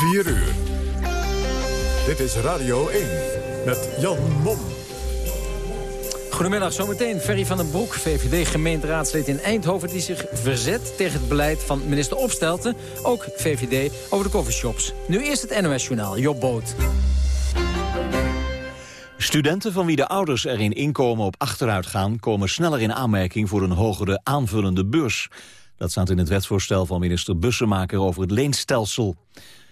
4 uur. Dit is Radio 1 met Jan Mom. Goedemiddag, zometeen Ferry van den Broek, VVD-gemeenteraadslid in Eindhoven... die zich verzet tegen het beleid van minister Opstelten, ook VVD, over de coffeeshops. Nu eerst het NOS-journaal, Job Boot. Studenten van wie de ouders er in inkomen op achteruit gaan... komen sneller in aanmerking voor een hogere aanvullende beurs. Dat staat in het wetsvoorstel van minister Bussemaker over het leenstelsel.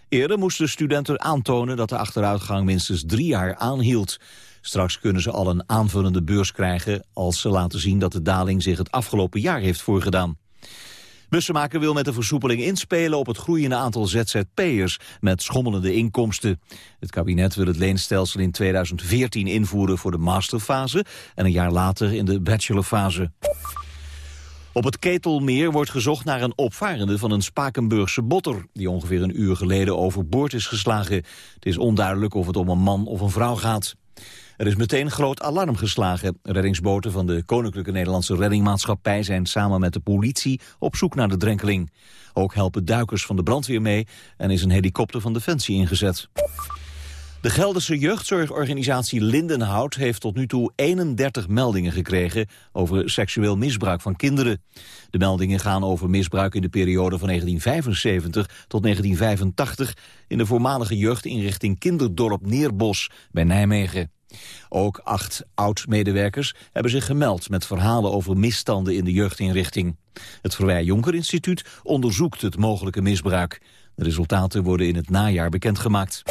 Eerder moesten studenten aantonen dat de achteruitgang minstens drie jaar aanhield. Straks kunnen ze al een aanvullende beurs krijgen... als ze laten zien dat de daling zich het afgelopen jaar heeft voorgedaan. Bussemaker wil met de versoepeling inspelen op het groeiende aantal ZZP'ers met schommelende inkomsten. Het kabinet wil het leenstelsel in 2014 invoeren voor de masterfase en een jaar later in de bachelorfase. Op het Ketelmeer wordt gezocht naar een opvarende van een Spakenburgse botter... die ongeveer een uur geleden overboord is geslagen. Het is onduidelijk of het om een man of een vrouw gaat. Er is meteen groot alarm geslagen. Reddingsboten van de Koninklijke Nederlandse Reddingmaatschappij... zijn samen met de politie op zoek naar de drenkeling. Ook helpen duikers van de brandweer mee... en is een helikopter van Defensie ingezet. De Gelderse jeugdzorgorganisatie Lindenhout heeft tot nu toe 31 meldingen gekregen over seksueel misbruik van kinderen. De meldingen gaan over misbruik in de periode van 1975 tot 1985 in de voormalige jeugdinrichting Kinderdorp Neerbos bij Nijmegen. Ook acht oud-medewerkers hebben zich gemeld met verhalen over misstanden in de jeugdinrichting. Het Verwij Jonker Instituut onderzoekt het mogelijke misbruik. De resultaten worden in het najaar bekendgemaakt.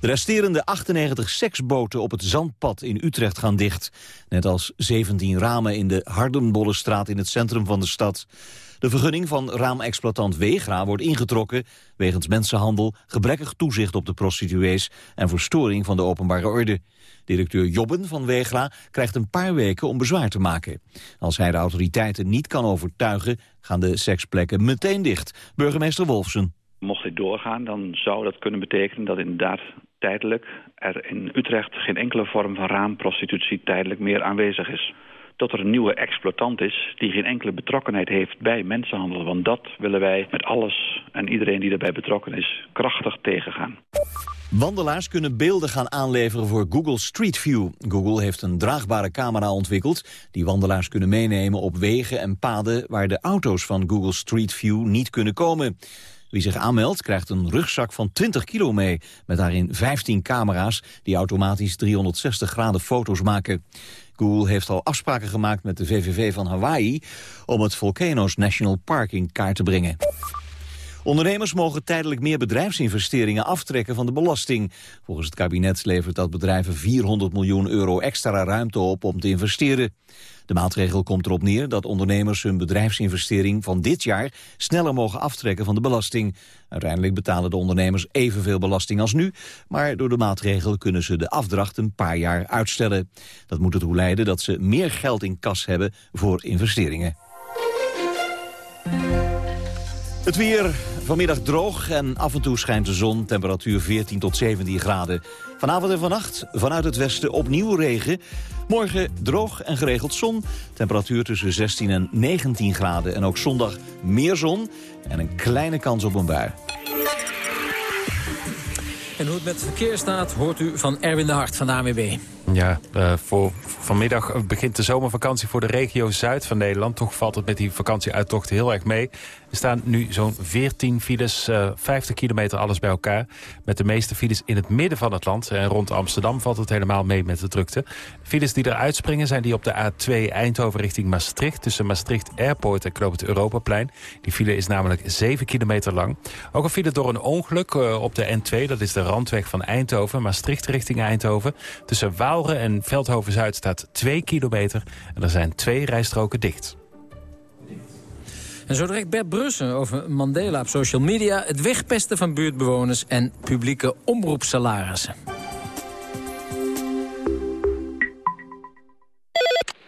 De resterende 98 seksboten op het Zandpad in Utrecht gaan dicht. Net als 17 ramen in de Hardenbollenstraat in het centrum van de stad. De vergunning van raamexploitant Wegra wordt ingetrokken... wegens mensenhandel, gebrekkig toezicht op de prostituees... en verstoring van de openbare orde. Directeur Jobben van Wegra krijgt een paar weken om bezwaar te maken. Als hij de autoriteiten niet kan overtuigen... gaan de seksplekken meteen dicht. Burgemeester Wolfsen. Mocht dit doorgaan, dan zou dat kunnen betekenen dat inderdaad tijdelijk er in Utrecht geen enkele vorm van raamprostitutie tijdelijk meer aanwezig is. Dat er een nieuwe exploitant is die geen enkele betrokkenheid heeft bij mensenhandel. Want dat willen wij met alles en iedereen die daarbij betrokken is krachtig tegengaan. Wandelaars kunnen beelden gaan aanleveren voor Google Street View. Google heeft een draagbare camera ontwikkeld... die wandelaars kunnen meenemen op wegen en paden... waar de auto's van Google Street View niet kunnen komen. Wie zich aanmeldt krijgt een rugzak van 20 kilo mee... met daarin 15 camera's die automatisch 360 graden foto's maken. Google heeft al afspraken gemaakt met de VVV van Hawaii... om het Volcanoes National Park in kaart te brengen. Ondernemers mogen tijdelijk meer bedrijfsinvesteringen aftrekken van de belasting. Volgens het kabinet levert dat bedrijven 400 miljoen euro extra ruimte op om te investeren. De maatregel komt erop neer dat ondernemers hun bedrijfsinvestering van dit jaar sneller mogen aftrekken van de belasting. Uiteindelijk betalen de ondernemers evenveel belasting als nu, maar door de maatregel kunnen ze de afdracht een paar jaar uitstellen. Dat moet ertoe leiden dat ze meer geld in kas hebben voor investeringen. Het weer vanmiddag droog en af en toe schijnt de zon. Temperatuur 14 tot 17 graden. Vanavond en vannacht vanuit het westen opnieuw regen. Morgen droog en geregeld zon. Temperatuur tussen 16 en 19 graden. En ook zondag meer zon en een kleine kans op een bui. En hoe het met het verkeer staat, hoort u van Erwin de Hart van de AWB. Ja, uh, voor vanmiddag begint de zomervakantie voor de regio Zuid van Nederland. Toch valt het met die vakantieuittocht heel erg mee. Er staan nu zo'n 14 files, uh, 50 kilometer alles bij elkaar. Met de meeste files in het midden van het land. En rond Amsterdam valt het helemaal mee met de drukte. files die er uitspringen zijn die op de A2 Eindhoven richting Maastricht. Tussen Maastricht Airport en Knoop het Europaplein. Die file is namelijk 7 kilometer lang. Ook een file door een ongeluk uh, op de N2. Dat is de randweg van Eindhoven. Maastricht richting Eindhoven. Tussen En Veldhoven-Zuid staat 2 kilometer. En er zijn twee rijstroken dicht. En zo direct Bert Brussen over Mandela op social media... het wegpesten van buurtbewoners en publieke omroepsalarissen.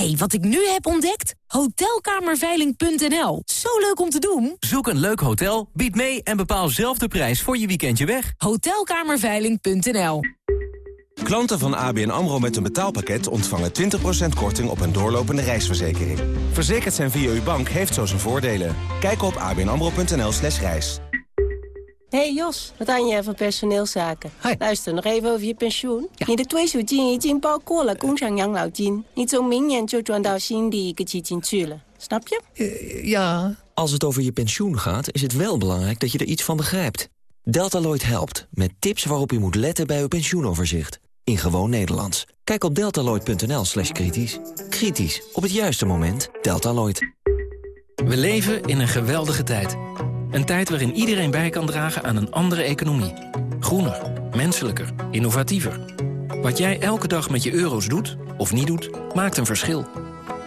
Hey, wat ik nu heb ontdekt? Hotelkamerveiling.nl. Zo leuk om te doen. Zoek een leuk hotel, bied mee en bepaal zelf de prijs voor je weekendje weg. Hotelkamerveiling.nl. Klanten van ABN AMRO met een betaalpakket ontvangen 20% korting op een doorlopende reisverzekering. Verzekerd zijn via uw bank heeft zo zijn voordelen. Kijk op abnamro.nl slash reis. Hey Jos, wat aan je van personeelszaken? Luister nog even over je pensioen. Ja. De tweesuitjin, je jin bao ko jin. Zo. Snap je? Eh, ja. Als het over je pensioen gaat, is het wel belangrijk dat je er iets van begrijpt. Deltaloid helpt met tips waarop je moet letten bij uw pensioenoverzicht. In gewoon Nederlands. Kijk op deltaloid.nl slash kritisch. Kritisch, op het juiste moment, Deltaloid. We leven in een geweldige tijd. Een tijd waarin iedereen bij kan dragen aan een andere economie. Groener, menselijker, innovatiever. Wat jij elke dag met je euro's doet, of niet doet, maakt een verschil.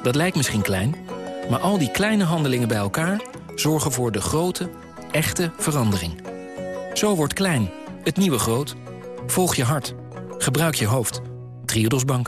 Dat lijkt misschien klein, maar al die kleine handelingen bij elkaar... zorgen voor de grote, echte verandering. Zo wordt klein, het nieuwe groot. Volg je hart. Gebruik je hoofd. Triodos Bank.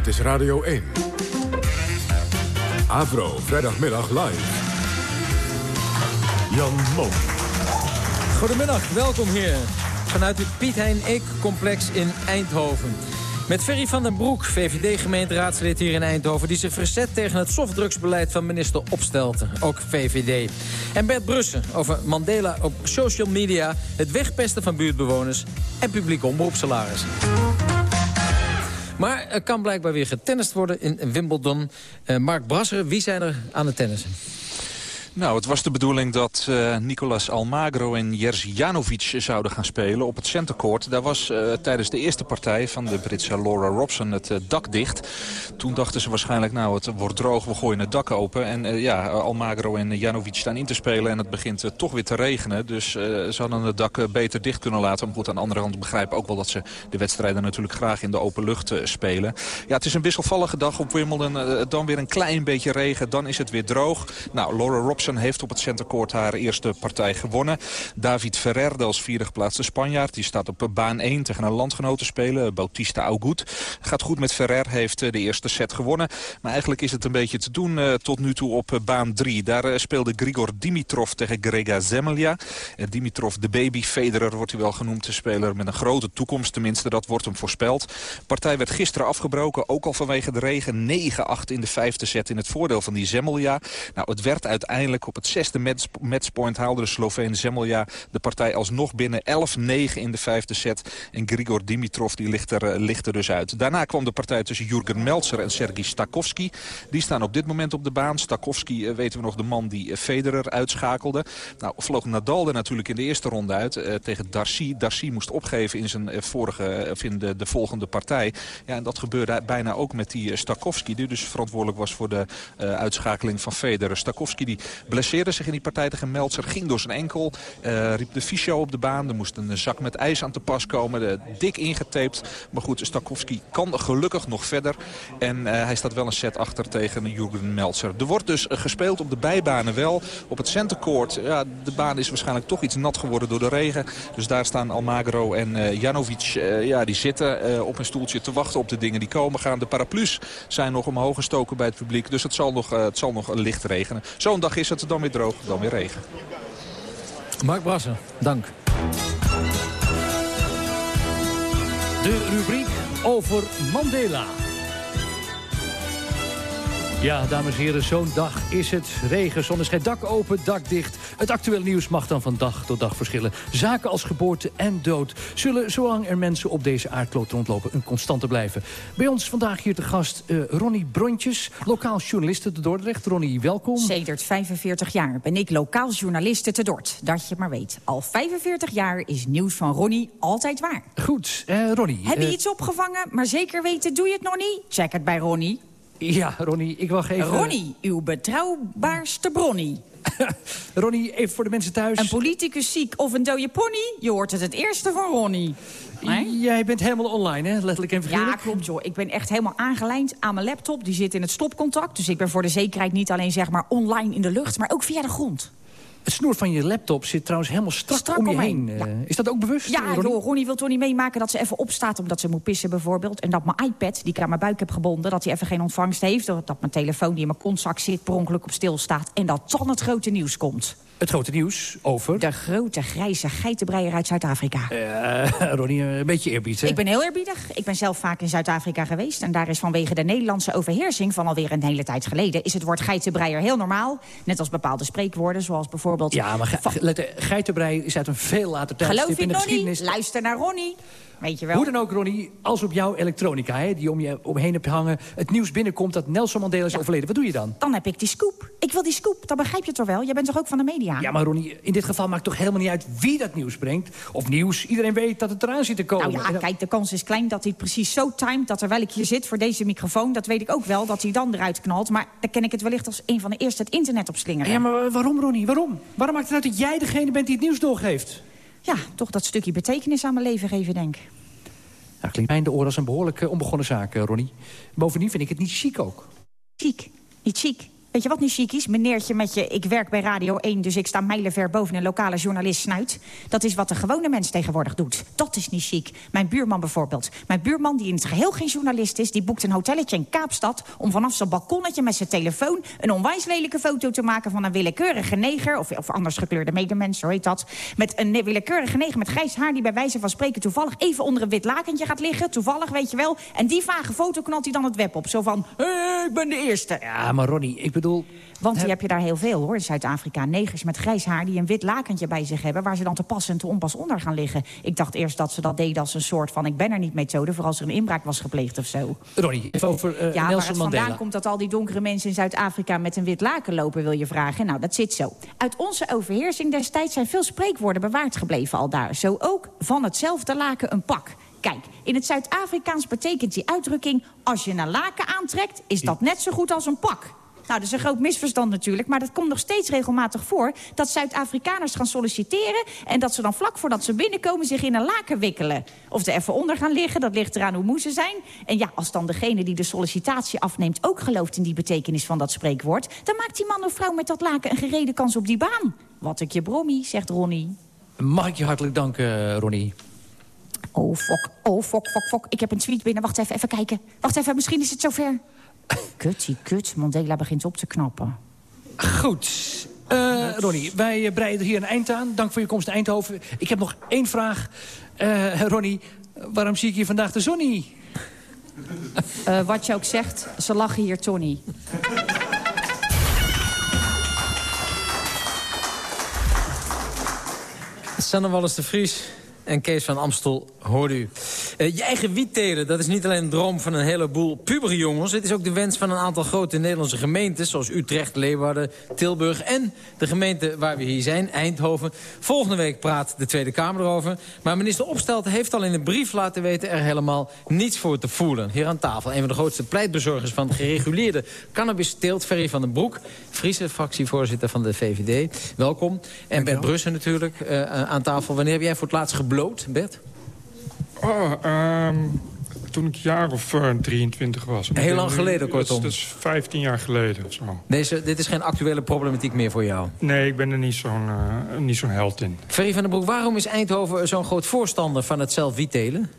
Dit is Radio 1. Avro, vrijdagmiddag live. Jan Mom. Goedemiddag, welkom hier. Vanuit het Piet Hein Eek-complex in Eindhoven. Met Ferry van den Broek, VVD-gemeenteraadslid hier in Eindhoven... die zich verzet tegen het softdrugsbeleid van minister Opstelten, ook VVD. En Bert Brussen over Mandela op social media... het wegpesten van buurtbewoners en publieke omroepsalaris. Maar er kan blijkbaar weer getennist worden in Wimbledon. Uh, Mark Brasser, wie zijn er aan het tennissen? Nou, het was de bedoeling dat uh, Nicolas Almagro en Jerzy Janovic zouden gaan spelen op het centercourt. Daar was uh, tijdens de eerste partij van de Britse Laura Robson het uh, dak dicht. Toen dachten ze waarschijnlijk, nou het wordt droog, we gooien het dak open. En ja, Almagro en Janovic staan in te spelen en het begint toch weer te regenen. Dus ze hadden het dak beter dicht kunnen laten. Maar goed, aan de andere kant begrijpen ook wel dat ze de wedstrijden natuurlijk graag in de open lucht spelen. Ja, het is een wisselvallige dag op Wimbledon. dan weer een klein beetje regen, dan is het weer droog. Nou, Laura Robson heeft op het centercourt haar eerste partij gewonnen. David Ferrer, de als vierde geplaatste Spanjaard, die staat op baan 1 tegen een landgenoot te spelen, Bautista Agut. Gaat goed met Ferrer, heeft de eerste set gewonnen. Maar eigenlijk is het een beetje te doen uh, tot nu toe op baan 3. Daar speelde Grigor Dimitrov tegen Grega Zemelja. Dimitrov, de baby Federer wordt hij wel genoemd, de speler met een grote toekomst. Tenminste, dat wordt hem voorspeld. De partij werd gisteren afgebroken, ook al vanwege de regen. 9-8 in de vijfde set in het voordeel van die Zemelja. Nou, het werd uiteindelijk op het zesde match, matchpoint haalde de Sloveen Zemelja de partij alsnog binnen 11-9 in de vijfde set. En Grigor Dimitrov die ligt, er, ligt er dus uit. Daarna kwam de partij tussen Jurgen Meltzer en Sergei Stakowski. Die staan op dit moment op de baan. Stakowski uh, weten we nog de man die uh, Federer uitschakelde. Nou vloog Nadal er natuurlijk in de eerste ronde uit tegen Darcy. Darcy moest opgeven in zijn vorige, of in de, de volgende partij. Ja, en dat gebeurde bijna ook met die Stakowski. Die dus verantwoordelijk was voor de uitschakeling van Federer. Stakowski die blesseerde zich in die partij tegen Meltzer. Ging door zijn enkel. Uh, riep de fysio op de baan. Er moest een zak met ijs aan te pas komen. Dik ingetaped. Maar goed, Stakowski kan gelukkig nog verder. En uh, hij staat wel een set achter tegen Jurgen Meltzer. Er wordt dus uh, gespeeld op de bijbanen wel. Op het centercourt. Ja, de baan is waarschijnlijk toch iets nat geworden door de regen. Dus daar staan Almagro en Janovic. ja, die zitten op een stoeltje te wachten op de dingen die komen gaan. De paraplu's zijn nog omhoog gestoken bij het publiek. Dus het zal nog, het zal nog licht regenen. Zo'n dag is het dan weer droog, dan weer regen. Mark Brasser, dank. De rubriek over Mandela. Ja, dames en heren, zo'n dag is het. Regen, zonneschijn, dak open, dak dicht. Het actuele nieuws mag dan van dag tot dag verschillen. Zaken als geboorte en dood zullen, zolang er mensen op deze aardkloot rondlopen... een constante blijven. Bij ons vandaag hier te gast uh, Ronnie Brontjes, lokaal journaliste te Dordrecht. Ronnie, welkom. Sedert 45 jaar ben ik lokaal journaliste te Dort. Dat je maar weet. Al 45 jaar is nieuws van Ronnie altijd waar. Goed, uh, Ronnie. Heb je uh... iets opgevangen, maar zeker weten doe je het nog niet? Check het bij Ronnie. Ja, Ronnie, ik wil even... Ronnie, uw betrouwbaarste bronnie. Ronnie, even voor de mensen thuis. Een politicus ziek of een dode pony? Je hoort het het eerste van Ronnie. Nee? Jij bent helemaal online, hè? Letterlijk en figuurlijk. Ja, klopt, joh. Ik ben echt helemaal aangelijnd aan mijn laptop. Die zit in het stopcontact. Dus ik ben voor de zekerheid niet alleen zeg maar online in de lucht... maar ook via de grond. Het snoer van je laptop zit trouwens helemaal strak, strak om je omheen. heen. Ja. Is dat ook bewust? Ja, Ronnie? Joh, Ronnie wil toch niet meemaken dat ze even opstaat... omdat ze moet pissen bijvoorbeeld. En dat mijn iPad, die ik aan mijn buik heb gebonden... dat hij even geen ontvangst heeft. Dat mijn telefoon die in mijn kontzak zit per ongeluk op stil staat. En dat dan het grote nieuws komt. Het grote nieuws over? De grote grijze geitenbreier uit Zuid-Afrika. Uh, Ronnie, een beetje eerbiedig. Ik ben heel eerbiedig. Ik ben zelf vaak in Zuid-Afrika geweest. En daar is vanwege de Nederlandse overheersing van alweer een hele tijd geleden... is het woord geitenbreier heel normaal. Net als bepaalde spreekwoorden, zoals bijvoorbeeld... Ja, maar ge geitenbreier is uit een veel later tijdstip Geloof in de geschiedenis. Luister naar Ronnie. Weet je wel. Hoe dan ook, Ronnie, als op jouw elektronica, hè, die om je omheen hebt hangen... het nieuws binnenkomt dat Nelson Mandela is ja. overleden, wat doe je dan? Dan heb ik die scoop. Ik wil die scoop, dat begrijp je toch wel? Jij bent toch ook van de media? Ja, maar Ronnie, in dit geval maakt toch helemaal niet uit wie dat nieuws brengt? Of nieuws, iedereen weet dat het eraan zit te komen. Nou ja, dan... kijk, de kans is klein dat hij precies zo timed... dat terwijl ik hier zit voor deze microfoon, dat weet ik ook wel... dat hij dan eruit knalt. Maar dan ken ik het wellicht als een van de eerste het internet op slingeren. Ja, maar waarom, Ronnie? Waarom? Waarom maakt het uit dat jij degene bent die het nieuws doorgeeft? Ja, toch dat stukje betekenis aan mijn leven geven, denk ik. Nou, klinkt mij in de oren als een behoorlijk uh, onbegonnen zaak, uh, Ronnie. Bovendien vind ik het niet chic ook. Chic? Niet chic? Weet je wat niet chic is? Meneertje met je, ik werk bij Radio 1... dus ik sta mijlenver boven een lokale journalist snuit. Dat is wat de gewone mens tegenwoordig doet. Dat is niet chic. Mijn buurman bijvoorbeeld. Mijn buurman, die in het geheel geen journalist is... die boekt een hotelletje in Kaapstad... om vanaf zijn balkonnetje met zijn telefoon... een onwijs lelijke foto te maken van een willekeurige neger... of, of anders gekleurde medemens, zo heet dat. Met een willekeurige neger met grijs haar... die bij wijze van spreken toevallig even onder een wit lakentje gaat liggen. Toevallig, weet je wel. En die vage foto knalt hij dan het web op. Zo van, hey, ik ben de eerste. Ja, maar Ronnie, ik bedoel... Want die heb je daar heel veel, hoor, in Zuid-Afrika. Negers met grijs haar die een wit lakentje bij zich hebben... waar ze dan te pas en te onpas onder gaan liggen. Ik dacht eerst dat ze dat deden als een soort van... ik ben er niet methode voor als er een inbraak was gepleegd of zo. Ronnie, even over uh, ja, Nelson het Mandela. vandaan komt dat al die donkere mensen in Zuid-Afrika... met een wit laken lopen, wil je vragen. Nou, dat zit zo. Uit onze overheersing destijds zijn veel spreekwoorden bewaard gebleven al daar. Zo ook van hetzelfde laken een pak. Kijk, in het Zuid-Afrikaans betekent die uitdrukking... als je een laken aantrekt, is dat net zo goed als een pak. Nou, dat is een groot misverstand natuurlijk, maar dat komt nog steeds regelmatig voor... dat Zuid-Afrikaners gaan solliciteren... en dat ze dan vlak voordat ze binnenkomen zich in een laken wikkelen. Of ze even onder gaan liggen, dat ligt eraan hoe moe ze zijn. En ja, als dan degene die de sollicitatie afneemt... ook gelooft in die betekenis van dat spreekwoord... dan maakt die man of vrouw met dat laken een gerede kans op die baan. Wat ik je brommie, zegt Ronnie. Mag ik je hartelijk danken, Ronnie. Oh, fok, oh, fok, fok, fok. Ik heb een tweet binnen. Wacht even, even kijken. Wacht even, misschien is het zover. Kuttie, kut. Mandela begint op te knappen. Goed. Uh, Ronnie, wij breiden hier een eind aan. Dank voor je komst naar Eindhoven. Ik heb nog één vraag. Uh, Ronnie, waarom zie ik hier vandaag de? Uh, wat je ook zegt, ze lachen hier, Tony. Sanne Wallis de Vries en Kees van Amstel hoorde u. Uh, je eigen wiet telen, dat is niet alleen een droom van een heleboel pubere jongens. Het is ook de wens van een aantal grote Nederlandse gemeentes... zoals Utrecht, Leeuwarden, Tilburg en de gemeente waar we hier zijn, Eindhoven. Volgende week praat de Tweede Kamer erover. Maar minister Opstelten heeft al in een brief laten weten... er helemaal niets voor te voelen. Hier aan tafel, een van de grootste pleitbezorgers... van gereguleerde cannabis-teelt, Ferry van den Broek... Friese fractievoorzitter van de VVD. Welkom. En Bert Brussen natuurlijk uh, aan tafel. Wanneer heb jij voor het laatst gebloot, Bert? Oh, um, toen ik een jaar of uh, 23 was. Heel lang geleden, nu, kortom. Dat is 15 jaar geleden of zo. Deze, dit is geen actuele problematiek meer voor jou? Nee, ik ben er niet zo'n uh, niet zo'n held in. Ferry van den Broek, waarom is Eindhoven zo'n groot voorstander van het zelf wietelen?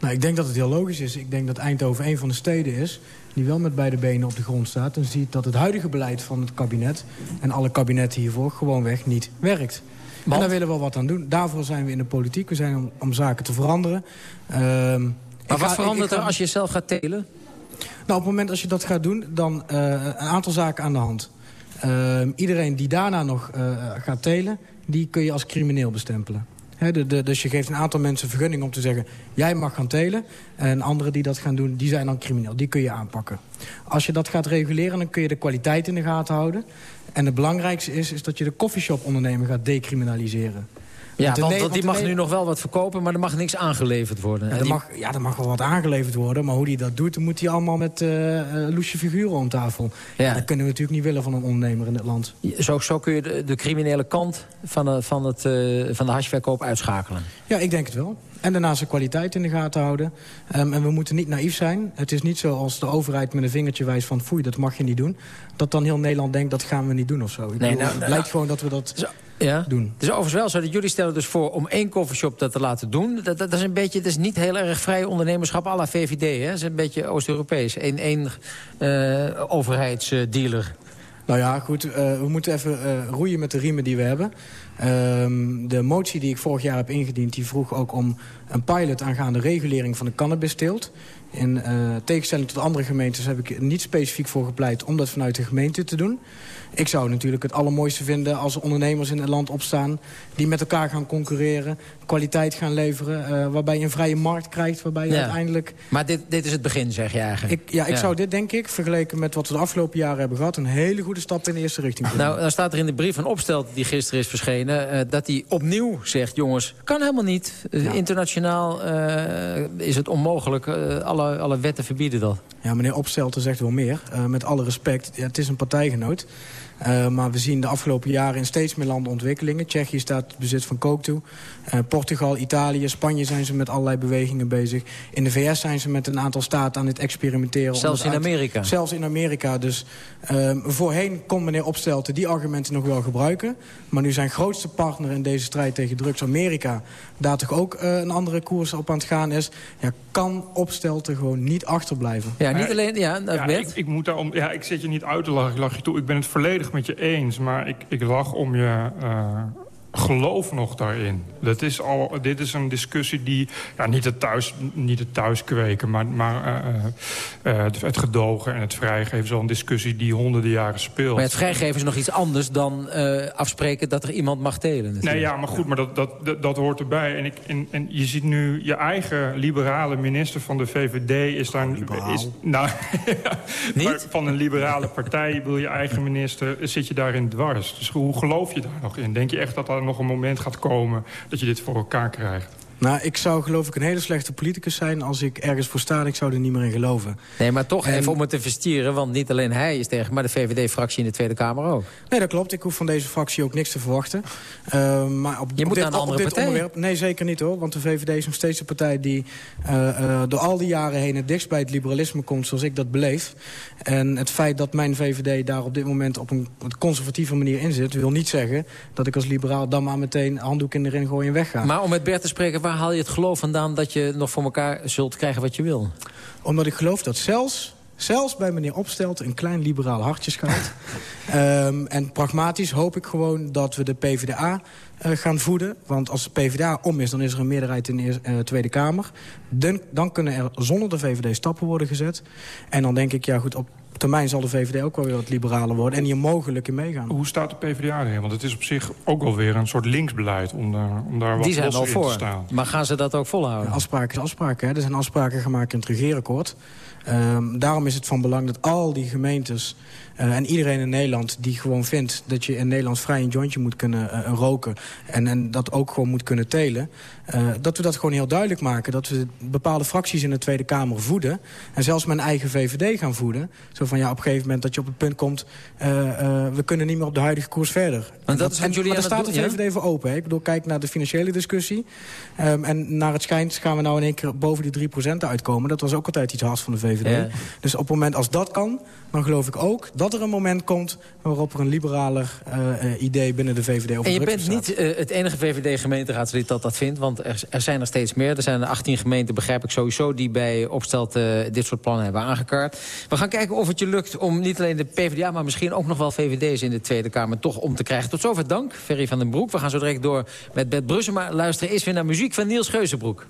Nou, ik denk dat het heel logisch is. Ik denk dat Eindhoven een van de steden is die wel met beide benen op de grond staat... en ziet dat het huidige beleid van het kabinet... en alle kabinetten hiervoor gewoonweg niet werkt. Want? En daar willen we wat aan doen. Daarvoor zijn we in de politiek. We zijn om, om zaken te veranderen. Um, maar wat ga, verandert ik, ik ga... er als je zelf gaat telen? Nou, op het moment als je dat gaat doen, dan uh, een aantal zaken aan de hand. Uh, iedereen die daarna nog uh, gaat telen, die kun je als crimineel bestempelen. He, de, de, dus je geeft een aantal mensen vergunning om te zeggen... jij mag gaan telen. En anderen die dat gaan doen, die zijn dan crimineel. Die kun je aanpakken. Als je dat gaat reguleren, dan kun je de kwaliteit in de gaten houden. En het belangrijkste is, is dat je de coffeeshop-ondernemer gaat decriminaliseren. Ja, want, want die mag nu nog wel wat verkopen, maar er mag niks aangeleverd worden. Ja, er, mag, ja, er mag wel wat aangeleverd worden, maar hoe hij dat doet... dan moet hij allemaal met uh, loesje figuren om tafel. Ja. dat kunnen we natuurlijk niet willen van een ondernemer in het land. Zo, zo kun je de, de criminele kant van de, van, het, uh, van de hashverkoop uitschakelen? Ja, ik denk het wel. En daarnaast de kwaliteit in de gaten houden. Um, en we moeten niet naïef zijn. Het is niet zo als de overheid met een vingertje wijst van... foei, dat mag je niet doen. Dat dan heel Nederland denkt, dat gaan we niet doen of zo. Ik nee, bedoel, nou, het lijkt gewoon dat we dat... Zo ja. doen. Het is overigens wel zo dat jullie stellen dus voor om één koffieshop dat te laten doen. Dat, dat, is een beetje, dat is niet heel erg vrij ondernemerschap à la VVD. Hè? Dat is een beetje Oost-Europees. Eén één, uh, overheidsdealer. Nou ja, goed, uh, we moeten even uh, roeien met de riemen die we hebben. Um, de motie die ik vorig jaar heb ingediend... die vroeg ook om een pilot aangaande regulering van de cannabisteelt. In uh, tegenstelling tot andere gemeentes heb ik er niet specifiek voor gepleit... om dat vanuit de gemeente te doen. Ik zou natuurlijk het allermooiste vinden als er ondernemers in het land opstaan... die met elkaar gaan concurreren, kwaliteit gaan leveren... Uh, waarbij je een vrije markt krijgt, waarbij je ja. uiteindelijk... Maar dit, dit is het begin, zeg je eigenlijk? Ik, ja, ik ja. zou dit, denk ik, vergeleken met wat we de afgelopen jaren hebben gehad... een hele goede stap in de eerste richting. Nou, dan staat er in de brief van Opstelt die gisteren is verschenen... Uh, dat hij opnieuw zegt, jongens, kan helemaal niet. Uh, internationaal is het onmogelijk. alle, alle wetten verbieden dat. Ja, meneer Opstelten zegt wel meer. met alle respect, ja, het is een partijgenoot... Uh, maar we zien de afgelopen jaren in steeds meer landen ontwikkelingen. Tsjechië staat bezit van kook toe. Uh, Portugal, Italië, Spanje zijn ze met allerlei bewegingen bezig. In de VS zijn ze met een aantal staten aan het experimenteren. Zelfs in Amerika? Zelfs in Amerika. Dus uh, voorheen kon meneer Opstelten die argumenten nog wel gebruiken. Maar nu zijn grootste partner in deze strijd tegen drugs Amerika... daar toch ook een andere koers op aan het gaan is... Ja, kan Opstelten gewoon niet achterblijven. Ja, niet alleen... Ja, ja ik, ik, moet daarom, ja, ik zit je niet uit te lachen, ik lach je toe. Ik ben het volledig met je eens, maar ik, ik lach om je uh, geloof nog daarin. Dat is al, dit is een discussie die, ja, niet, het thuis, niet het thuiskweken... maar, maar uh, uh, het gedogen en het vrijgeven is al een discussie die honderden jaren speelt. Maar het vrijgeven is nog iets anders dan afspreken dat er iemand mag telen. Natuurlijk. Nee, ja, maar goed, maar dat, dat, dat, dat hoort erbij. En, ik, en, en je ziet nu je eigen liberale minister van de VVD is daar... Oh, is, nou, niet? van een liberale partij wil je eigen minister, zit je daarin dwars. Dus hoe geloof je daar nog in? Denk je echt dat er nog een moment gaat komen dat je dit voor elkaar krijgt? Nou, ik zou geloof ik een hele slechte politicus zijn als ik ergens voor sta en ik zou er niet meer in geloven. Nee, maar toch en... even om het te verstieren, want niet alleen hij is tegen, maar de VVD-fractie in de Tweede Kamer ook. Nee, dat klopt. Ik hoef van deze fractie ook niks te verwachten. Uh, maar op, je op moet dit, aan een andere op dit partij. onderwerp, nee, zeker niet hoor. Want de VVD is nog steeds de partij die uh, uh, door al die jaren heen het dichtst bij het liberalisme komt, zoals ik dat beleef. En het feit dat mijn VVD daar op dit moment op een conservatieve manier in zit, wil niet zeggen dat ik als liberaal dan maar meteen handdoek in de ring gooi en wegga. Maar om met Bert te spreken, waar haal je het geloof vandaan dat je nog voor elkaar zult krijgen wat je wil? Omdat ik geloof dat zelfs, zelfs bij meneer Opstelt een klein liberaal hartje schuilt. um, en pragmatisch hoop ik gewoon dat we de PvdA uh, gaan voeden. Want als de PvdA om is, dan is er een meerderheid in de uh, Tweede Kamer. Dan, dan kunnen er zonder de VVD stappen worden gezet. En dan denk ik, ja goed, op termijn zal de VVD ook wel weer wat liberaler worden... en hier mogelijk in meegaan. Hoe staat de PvdA erin? Want het is op zich ook wel weer een soort linksbeleid... om daar, om daar wat Die zijn al in voor. te staan. Maar gaan ze dat ook volhouden? Ja, afspraken is afspraken. Hè. Er zijn afspraken gemaakt in het regeerakkoord. Um, daarom is het van belang dat al die gemeentes... Uh, en iedereen in Nederland die gewoon vindt... dat je in Nederland vrij een jointje moet kunnen uh, roken... En, en dat ook gewoon moet kunnen telen... Uh, dat we dat gewoon heel duidelijk maken. Dat we bepaalde fracties in de Tweede Kamer voeden. En zelfs mijn eigen VVD gaan voeden. Zo van ja, op een gegeven moment dat je op het punt komt... we kunnen niet meer op de huidige koers verder. Want dat is jullie maar daar staat de VVD ja? voor open. Hè? Ik bedoel, kijk naar de financiële discussie. Um, en naar het schijnt gaan we nou in één keer boven die 3% uitkomen. Dat was ook altijd iets hards van de VVD. Ja. Dus op het moment als dat kan, dan geloof ik ook dat er een moment komt... waarop er een liberaler uh, idee binnen de VVD over En je bent niet uh, het enige VVD-gemeenteraadslid dat dat vindt... want er, er, zijn er steeds meer. Er zijn er 18 gemeenten, begrijp ik sowieso... die bij opstelt uh, dit soort plannen hebben aangekaart. We gaan kijken of het je lukt om niet alleen de PvdA... maar misschien ook nog wel VVD's in de Tweede Kamer toch om te krijgen. Tot zover dank, Ferry van den Broek. We gaan zo direct door met Bert Brussema. Luisteren is weer naar muziek van Niels Geuzenbroek.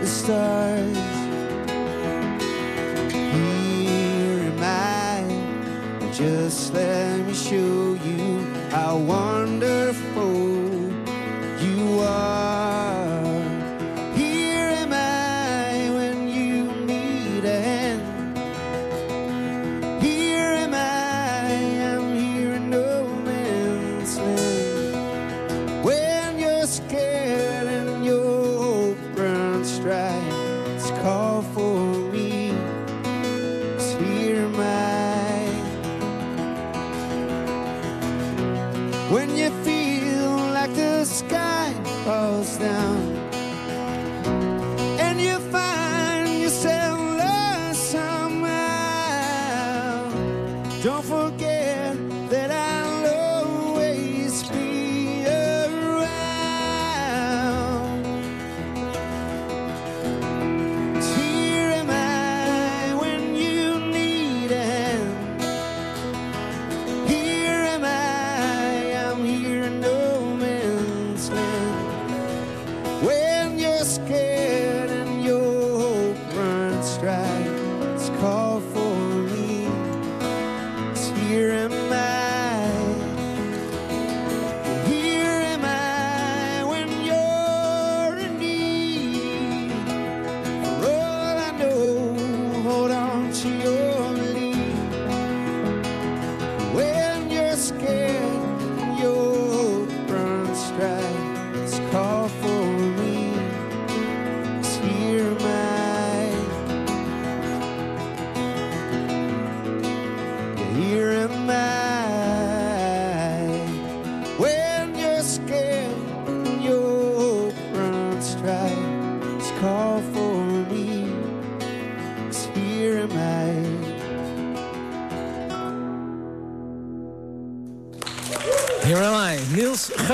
The stars. Here am I, just let me show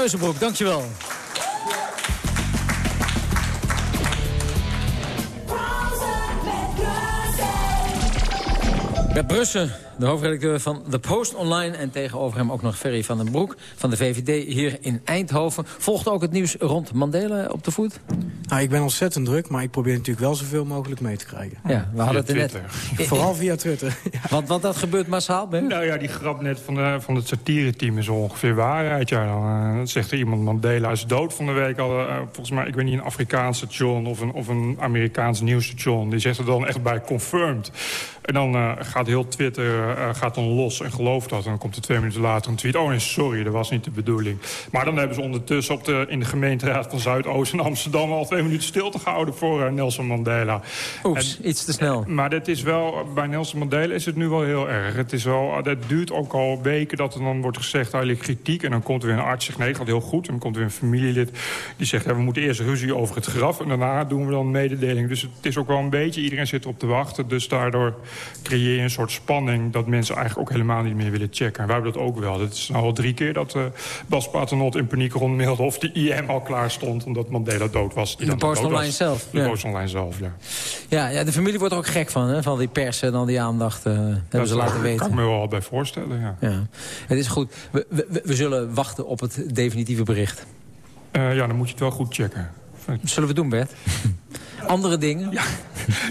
Geuzenbroek, dankjewel. Bert Brussen, de hoofdredacteur van The Post Online... en tegenover hem ook nog Ferry van den Broek van de VVD hier in Eindhoven. Volgt ook het nieuws rond Mandela op de voet? Nou, ik ben ontzettend druk, maar ik probeer natuurlijk wel zoveel mogelijk mee te krijgen. Ja, we hadden het er net. Vooral via Twitter. Want, want dat gebeurt massaal, Ben? Nou ja, die grap net van, de, van het satireteam is ongeveer waarheid. Ja, dan, eh, zegt er iemand, Mandela is dood van de week al. eh, volgens mij, ik weet niet, een Afrikaans station of een, of een Amerikaans nieuwsstation. Die zegt er dan echt bij confirmed. En dan eh, gaat heel Twitter eh, gaat dan los en gelooft dat. En dan komt er twee minuten later een tweet. Oh nee, sorry, dat was niet de bedoeling. Maar dan hebben ze ondertussen op de, in de gemeenteraad van Zuidoost in Amsterdam... al twee minuten stilte gehouden voor eh, Nelson Mandela. Oeps, iets te snel. Maar dit is wel, bij Nelson Mandela is het nu wel heel erg. Het, is wel, het duurt ook al weken dat er dan wordt gezegd... hij ligt kritiek en dan komt er weer een arts zegt... nee, gaat heel goed. En dan komt er weer een familielid die zegt... Ja, we moeten eerst ruzie over het graf... en daarna doen we dan mededeling. Dus het is ook wel een beetje, iedereen zit erop te wachten. Dus daardoor creëer je een soort spanning... dat mensen eigenlijk ook helemaal niet meer willen checken. En wij hebben dat ook wel. Het is nou al drie keer dat uh, Bas Paternot in paniek rondmailde... of de IM al klaar stond omdat Mandela dood was. De Post Online zelf. De Post Online zelf, ja. ja. Ja, de familie wordt er ook gek van, hè? van die pers en al die aandacht. Uh, hebben ze laten weten. kan ik me wel bij voorstellen, ja. ja. Het is goed. We, we, we zullen wachten op het definitieve bericht. Uh, ja, dan moet je het wel goed checken. Zullen we doen, Bert? Andere dingen? Ja,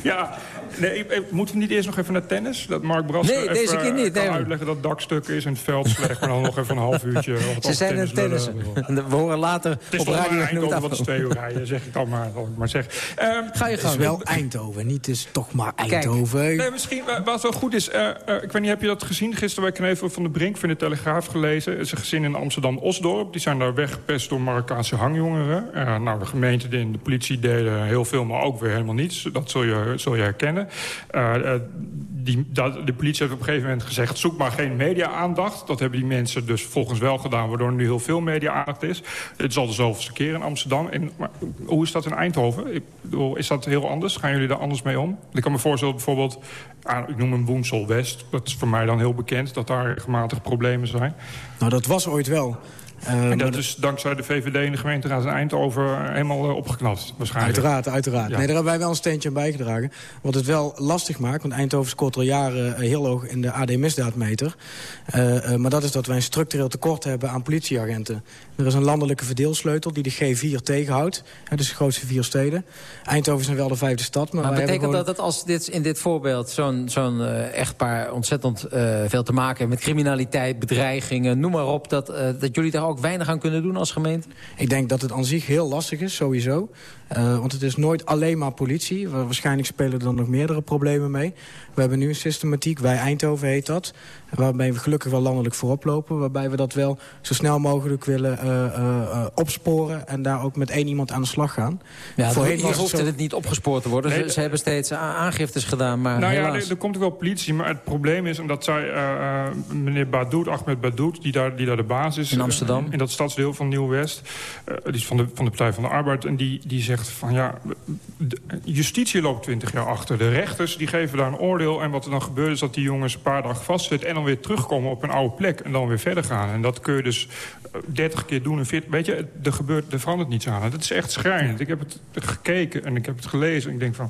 ja Nee, moeten we niet eerst nog even naar tennis? Dat Mark Bras nee, deze keer niet, kan nee. uitleggen dat het dakstuk is en het veld slecht... maar dan nog even een half uurtje Ze zijn een tennis. We horen later het is op radio Eindhoven, wat is twee uur rijden, zeg ik dan maar. maar zeg. Um, Ga je het is wel Eindhoven, niet is toch maar Eindhoven. Kijk. Nee, misschien, wat wel goed is... Uh, uh, ik weet niet, heb je dat gezien? Gisteren bij Knevel van de Brink van de Telegraaf gelezen. Het is een gezin in Amsterdam-Osdorp. Die zijn daar weggepest door Marokkaanse hangjongeren. Uh, nou, de gemeente en de politie deden heel veel, maar ook weer helemaal niets. Dat zul je, zul je herkennen. Dingen. Uh, die, de politie heeft op een gegeven moment gezegd... zoek maar geen media-aandacht. Dat hebben die mensen dus volgens wel gedaan... waardoor er nu heel veel media-aandacht is. Het is al de zoveelste keer in Amsterdam. Hoe is dat in Eindhoven? Ik bedoel, is dat heel anders? Gaan jullie daar anders mee om? Ik kan me voorstellen bijvoorbeeld... Ah, ik noem hem Woensel West. Dat is voor mij dan heel bekend dat daar regelmatig problemen zijn. Nou, dat was ooit wel. Uh, en dat is dankzij de VVD in de gemeenteraad in Eindhoven helemaal uh, opgeknapt, waarschijnlijk. Uiteraard, uiteraard. Ja. Nee, daar hebben wij wel een steentje aan bijgedragen. Wat het wel lastig maakt, want Eindhoven scoort al jaren heel hoog in de AD-misdaadmeter. maar dat is dat wij een structureel tekort hebben aan politieagenten. Er is een landelijke verdeelsleutel die de G4 tegenhoudt. Hè, dus de grootste vier steden. Eindhoven is wel de vijfde stad. Maar, maar betekent gewoon... dat dat als dit, in dit voorbeeld zo'n zo'n echtpaar ontzettend veel te maken heeft met criminaliteit, bedreigingen, noem maar op, dat, dat jullie daar ook weinig aan kunnen doen als gemeente? Ik denk dat het aan zich heel lastig is, sowieso. Uh, want het is nooit alleen maar politie. Waarschijnlijk spelen er dan nog meerdere problemen mee. We hebben nu een systematiek, wij Eindhoven heet dat... waarbij we gelukkig wel landelijk voorop lopen... waarbij we dat wel zo snel mogelijk willen uh, uh, opsporen... en daar ook met één iemand aan de slag gaan. Ja, Voorheen was hoeft het, het niet opgespoord te worden. Nee, ze, ze, hebben steeds aangiftes gedaan, maar Nou helaas. ja, er, er komt ook wel politie, maar het probleem is... omdat zij, meneer Badoet, Ahmed Badoet, die daar, die daar de baas is... In Amsterdam. in dat stadsdeel van Nieuw-West. die is van de, van de Partij van de Arbeid. En die, die zegt van ja, justitie loopt 20 jaar achter. De rechters die geven daar een oordeel. En wat er dan gebeurt is dat die jongens een paar dagen vastzitten... en dan weer terugkomen op een oude plek en dan weer verder gaan. En dat kun je dus 30 keer doen en 40... Weet je, er, gebeurt, er verandert niets aan. Dat is echt schrijnend. Ik heb het gekeken en ik heb het gelezen. En ik denk van,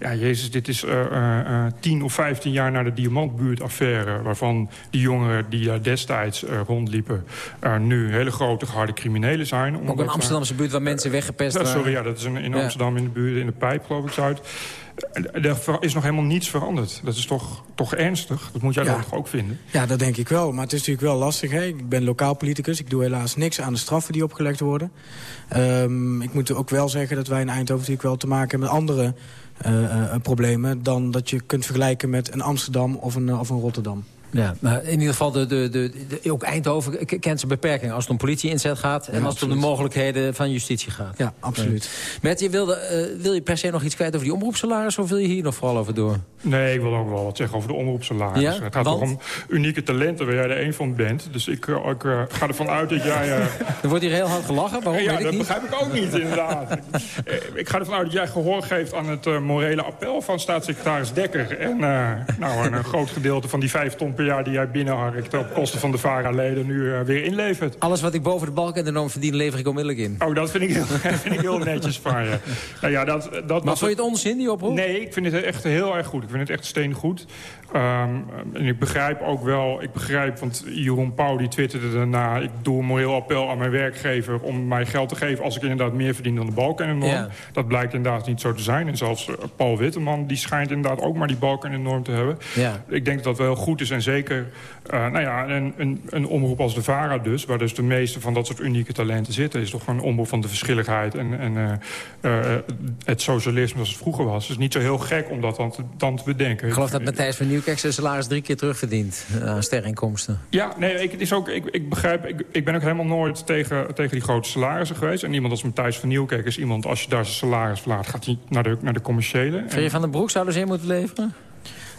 ja, jezus, dit is uh, uh, 10 of 15 jaar na de Diamantbuurt-affaire... waarvan die jongeren die daar destijds uh, rondliepen... nu hele grote, harde criminelen zijn. Ook een Amsterdamse buurt waar mensen weggepest waren. Sorry, ja, dat is in Amsterdam in de buurt, in de Pijp, geloof ik, Zuid. Er is nog helemaal niets veranderd. Dat is toch, toch ernstig? Dat moet jij ja. toch ook vinden? Ja, dat denk ik wel. Maar het is natuurlijk wel lastig. Hè? Ik ben lokaal politicus. Ik doe helaas niks aan de straffen die opgelegd worden. Um, ik moet ook wel zeggen dat wij in Eindhoven natuurlijk wel te maken hebben met andere uh, uh, problemen... dan dat je kunt vergelijken met een Amsterdam of een, uh, of een Rotterdam. Ja, maar in ieder geval, de, de, de, de, ook Eindhoven kent zijn beperkingen... als het om politie-inzet gaat en Ja, als het om de mogelijkheden van justitie gaat. Ja, absoluut. Bert, je wilde, eh, wil je per se nog iets kwijt over die omroepsalaris... of wil je hier nog vooral over door? Nee, ik wil ook wel wat zeggen over de omroepsalaris. Ja? Het gaat Want? toch om unieke talenten waar jij er één van bent. Dus ik, eh, ik eh, ga ervan uit dat jij... eh, Er wordt hier heel hard gelachen, waarom ja, weet ik dat niet. begrijp ik ook niet, inderdaad. Ik ga ervan uit dat jij gehoor geeft aan het morele appel van staatssecretaris Dekker. En eh, nou, een, een groot gedeelte van die vijf ton per jaar die jij binnenharkt... op kosten van de VARA-leden nu eh, weer inlevert. Alles wat ik boven de balk en de norm verdien, lever ik onmiddellijk in. Oh, dat vind ik heel, vind ik heel netjes van je. Nou ja, dat, dat Maar was vond je het onzin, die oproep? Nee, ik vind het echt heel erg goed. Ik vind het echt steengoed. Ehm, en ik begrijp ook wel, ik begrijp, want Jeroen Pauw die twitterde daarna... ik doe een moreel appel aan mijn werkgever om mij geld te geven... als ik inderdaad meer verdien dan de balk en de norm. Ja. Dat blijkt inderdaad niet zo te zijn. En zelfs eh, Paul Witteman die schijnt inderdaad ook maar die balk en de norm te hebben. Ja. Ik denk dat dat wel goed is en zeker... eh, nou ja, een, een, een omroep als de VARA dus... waar dus de meeste van dat soort unieke talenten zitten... is toch gewoon een omroep van de verschilligheid en, en eh, eh, het socialisme zoals het vroeger was. Het is niet zo heel gek om dat dan te, dan te bedenken. Ik geloof dat Matthijs van Nieuwkerk zijn salaris drie keer terugverdient... aan sterinkomsten. Ja, nee, ik, het is ook, ik, ik begrijp, ik, ik ben ook helemaal nooit tegen, tegen die grote salarissen geweest. En iemand als Matthijs van Nieuwkerk is iemand... als je daar zijn salaris verlaat, gaat hij naar de, naar de commerciële. Vind je van den Broek zouden ze in moeten leveren?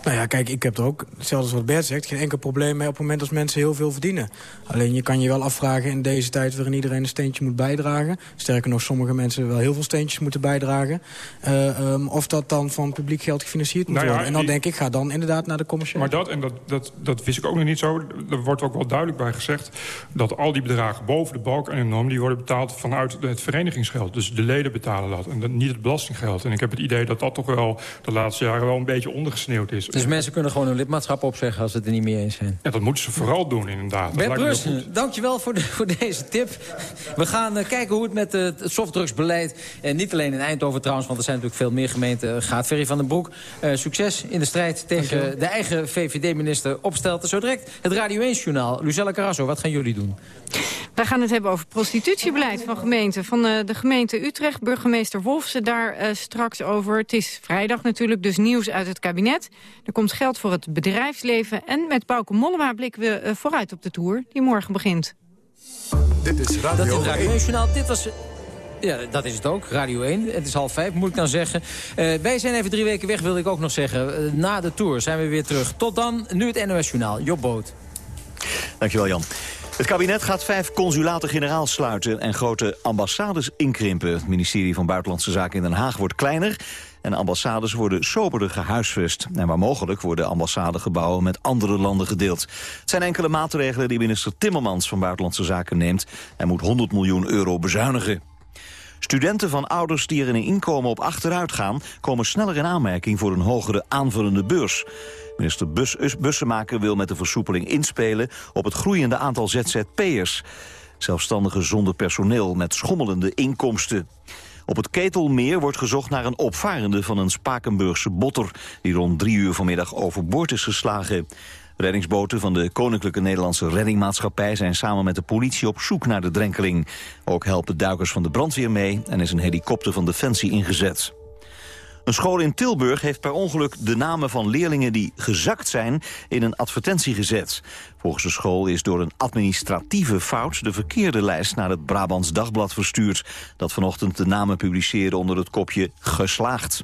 Nou ja, kijk, ik heb er ook, hetzelfde als wat Bert zegt... geen enkel probleem mee op het moment als mensen heel veel verdienen. Alleen je kan je wel afvragen in deze tijd... waarin iedereen een steentje moet bijdragen... sterker nog, sommige mensen wel heel veel steentjes moeten bijdragen... eh, ehm, of dat dan van publiek geld gefinancierd moet Nou ja, worden. En dan die- denk ik, ga dan inderdaad naar de commerciële. Maar dat, en dat, dat, dat wist ik ook nog niet zo... er wordt ook wel duidelijk bij gezegd... dat al die bedragen boven de balk en de norm... die worden betaald vanuit het verenigingsgeld. Dus de leden betalen dat en dat, niet het belastinggeld. En ik heb het idee dat dat toch wel de laatste jaren... wel een beetje ondergesneeuwd is. Dus mensen kunnen gewoon hun lidmaatschap opzeggen als ze het er niet mee eens zijn. Ja, dat moeten ze vooral doen, inderdaad. Bert Brussen, dankjewel voor, de, voor deze tip. We gaan eh, kijken hoe het met eh, het softdrugsbeleid... en niet alleen in Eindhoven trouwens, want er zijn natuurlijk veel meer gemeenten... eh, gaat Ferry van den Broek. eh, succes in de strijd tegen de eigen VVD-minister Opstelten. Zo direct het Radio 1-journaal. Lucella Carrasso, wat gaan jullie doen? Wij gaan het hebben over prostitutiebeleid van gemeenten. Van eh, de gemeente Utrecht, burgemeester Wolfsen daar straks over. Het is vrijdag natuurlijk, dus nieuws uit het kabinet. Er komt geld voor het bedrijfsleven. En met Bauke Mollema blikken we eh, vooruit op de Tour, die morgen begint. Dit is Dat Radio Radio 1. 1-journaal. Dit was... Ja, dat is het ook. Radio 1. Het is half vijf, moet ik dan zeggen. Eh, wij zijn even drie weken weg, wil ik ook nog zeggen. Eh, na de Tour zijn we weer terug. Tot dan, nu het NOS Journaal. Job Boot. Dankjewel, Jan. Het kabinet gaat vijf consulaten-generaal sluiten en grote ambassades inkrimpen. Het ministerie van Buitenlandse Zaken in Den Haag wordt kleiner... en ambassades worden soberder gehuisvest. En waar mogelijk worden ambassadegebouwen met andere landen gedeeld. Het zijn enkele maatregelen die minister Timmermans van Buitenlandse Zaken neemt. Hij moet 100 miljoen euro bezuinigen. Studenten van ouders die er in een inkomen op achteruit gaan... komen sneller in aanmerking voor een hogere aanvullende beurs. Minister Bus Bussemaker wil met de versoepeling inspelen... op het groeiende aantal ZZP'ers. Zelfstandigen zonder personeel met schommelende inkomsten. Op het Ketelmeer wordt gezocht naar een opvarende van een Spakenburgse botter... die rond drie uur vanmiddag overboord is geslagen. Reddingsboten van de Koninklijke Nederlandse Reddingmaatschappij... zijn samen met de politie op zoek naar de drenkeling. Ook helpen duikers van de brandweer mee... en is een helikopter van Defensie ingezet. Een school in Tilburg heeft per ongeluk de namen van leerlingen die gezakt zijn in een advertentie gezet. Volgens de school is door een administratieve fout de verkeerde lijst naar het Brabants Dagblad verstuurd. Dat vanochtend de namen publiceerde onder het kopje geslaagd.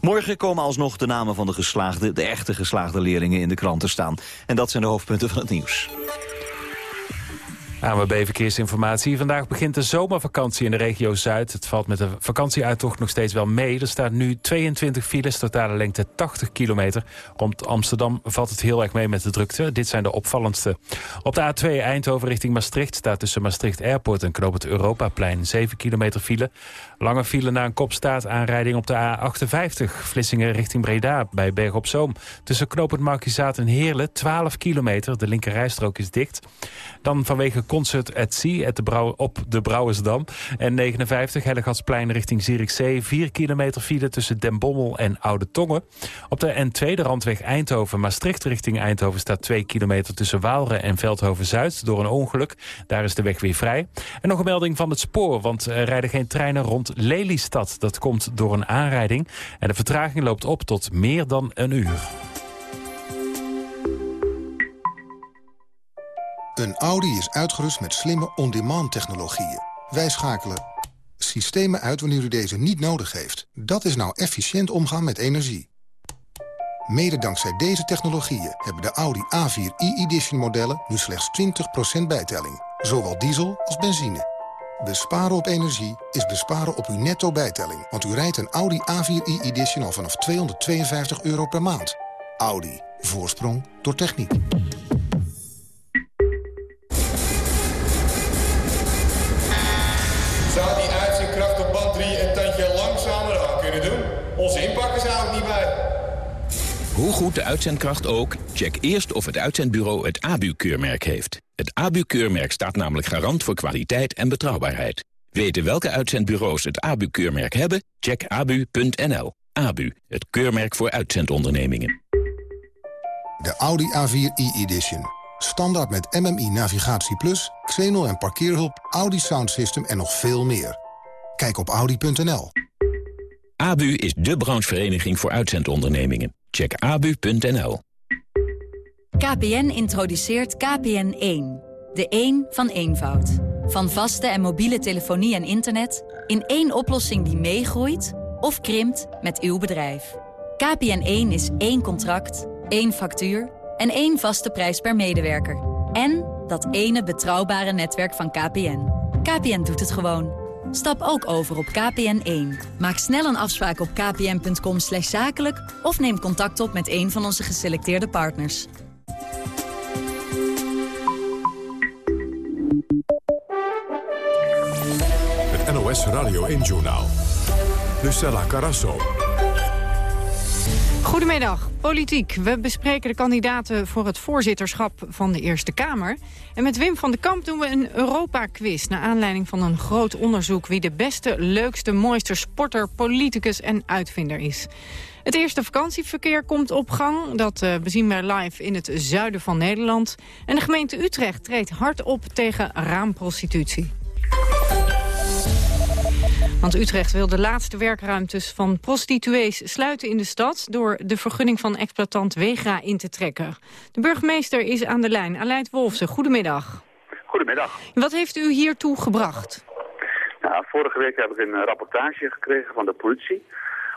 Morgen komen alsnog de namen van de geslaagde, de echte geslaagde leerlingen in de krant te staan. En dat zijn de hoofdpunten van het nieuws. ANWB Verkeersinformatie. Vandaag begint de zomervakantie in de regio Zuid. Het valt met de vakantieuittocht nog steeds wel mee. Er staan nu 22 files, totale lengte 80 kilometer. Rond Amsterdam valt het heel erg mee met de drukte. Dit zijn de opvallendste. Op de A2 Eindhoven richting Maastricht staat tussen Maastricht Airport en Knoop het Europaplein 7 kilometer file. Lange file na een kopstaat aanrijding op de A58. Vlissingen richting Breda bij Berg op Zoom. Tussen Knoop het Markizaat en Heerlen 12 kilometer. De linkerrijstrook is dicht. Dan vanwege Concert at Sea at de Brouw, op de Brouwersdam. En 59 Hellegatsplein richting Zierikzee. 4 kilometer file tussen Den Bommel en Oude Tongen. Op de N2 de randweg Eindhoven. Maastricht richting Eindhoven staat 2 kilometer tussen Waalre en Veldhoven-Zuid. Door een ongeluk. Daar is de weg weer vrij. En nog een melding van het spoor. Want er rijden geen treinen rond Lelystad. Dat komt door een aanrijding. En de vertraging loopt op tot meer dan een uur. Een Audi is uitgerust met slimme on-demand technologieën. Wij schakelen systemen uit wanneer u deze niet nodig heeft. Dat is nou efficiënt omgaan met energie. Mede dankzij deze technologieën hebben de Audi A4 e-edition modellen nu slechts 20% bijtelling. Zowel diesel als benzine. Besparen op energie is besparen op uw netto bijtelling. Want u rijdt een Audi A4 e-edition al vanaf 252 euro per maand. Audi. Voorsprong door techniek. Hoe goed de uitzendkracht ook, check eerst of het uitzendbureau het ABU-keurmerk heeft. Het ABU-keurmerk staat namelijk garant voor kwaliteit en betrouwbaarheid. Weten welke uitzendbureaus het ABU-keurmerk hebben? Check abu.nl. ABU, het keurmerk voor uitzendondernemingen. De Audi A4 e-edition. Standaard met MMI Navigatie Plus, Xenol en parkeerhulp, Audi Sound System en nog veel meer. Kijk op audi.nl. ABU is de branchevereniging voor uitzendondernemingen. Check abu.nl. KPN introduceert KPN1. De 1 van eenvoud. Van vaste en mobiele telefonie en internet... in één oplossing die meegroeit of krimpt met uw bedrijf. KPN1 is één contract, één factuur en één vaste prijs per medewerker. En dat ene betrouwbare netwerk van KPN. KPN doet het gewoon. Stap ook over op KPN1. Maak snel een afspraak op kpn.com zakelijk... of neem contact op met een van onze geselecteerde partners. Het NOS Radio 1-journaal. Lucella Carasso. Goedemiddag, politiek. We bespreken de kandidaten voor het voorzitterschap van de Eerste Kamer. En met Wim van den Kamp doen we een Europa-quiz... naar aanleiding van een groot onderzoek... wie de beste, leukste, mooiste sporter, politicus en uitvinder is. Het eerste vakantieverkeer komt op gang. Dat uh, bezien we live in het zuiden van Nederland. En de gemeente Utrecht treedt hard op tegen raamprostitutie. Want Utrecht wil de laatste werkruimtes van prostituees sluiten in de stad... door de vergunning van exploitant Wegra in te trekken. De burgemeester is aan de lijn. Aleid Wolfsen, goedemiddag. Goedemiddag. Wat heeft u hiertoe gebracht? Nou, vorige week heb ik een rapportage gekregen van de politie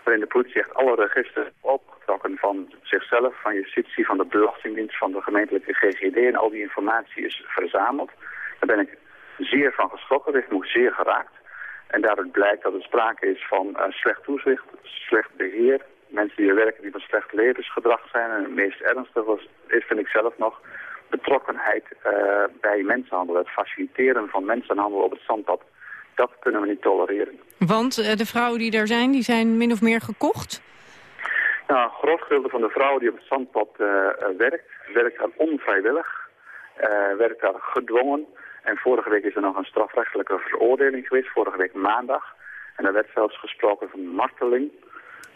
waarin de politie echt alle registers opgetrokken van zichzelf, van justitie, van de Belastingdienst, van de gemeentelijke GGD en al die informatie is verzameld. Daar ben ik zeer van geschrokken, dat heeft me zeer geraakt. En daaruit blijkt dat er sprake is van uh, slecht toezicht, slecht beheer, mensen die werken die van slecht levensgedrag zijn. En het meest ernstige is, vind ik zelf nog, betrokkenheid uh, bij mensenhandel. Het faciliteren van mensenhandel op het zandpad. Dat kunnen we niet tolereren. Want uh, de vrouwen die daar zijn, die zijn min of meer gekocht? Nou, een groot gedeelte van de vrouwen die op het zandpad werkt, werkt daar onvrijwillig, werkt daar gedwongen. En vorige week is er nog een strafrechtelijke veroordeling geweest, vorige week maandag. En er werd zelfs gesproken van marteling.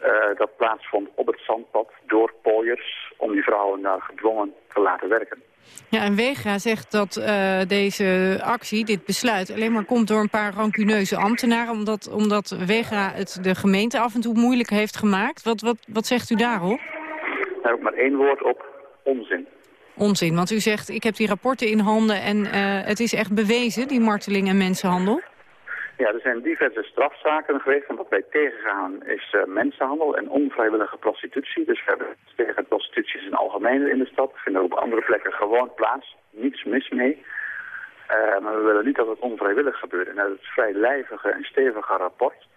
Uh, dat plaatsvond op het zandpad door pooiers om die vrouwen daar gedwongen te laten werken. Ja, en Wegra zegt dat uh, deze actie, dit besluit, alleen maar komt door een paar rancuneuze ambtenaren, omdat, omdat Wegra het de gemeente af en toe moeilijk heeft gemaakt. Wat, wat, wat zegt u daarop? Daar heb ik maar één woord op, onzin. Onzin, want u zegt, ik heb die rapporten in handen en uh, het is echt bewezen, die marteling en mensenhandel. Ja, er zijn diverse strafzaken geweest en wat wij tegengaan is uh, mensenhandel en onvrijwillige prostitutie. Dus we hebben tegen prostitutie in algemeen in de stad. Vinden op andere plekken gewoon plaats. Niets mis mee. Uh, maar we willen niet dat het onvrijwillig gebeurt. En het vrij lijvige en stevige rapport,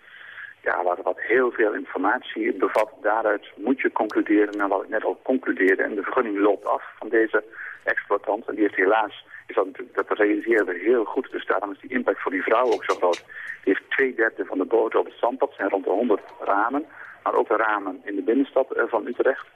ja, waar wat heel veel informatie bevat, daaruit moet je concluderen naar wat ik net al concludeerde. En de vergunning loopt af van deze exploitant. En die heeft helaas is dat, dat realiseren we heel goed. Dus daarom is die impact voor die vrouw ook zo groot. Die heeft twee derde van de boten op het zandpad, zijn rond de 100 ramen. Maar ook de ramen in de binnenstad eh, van Utrecht.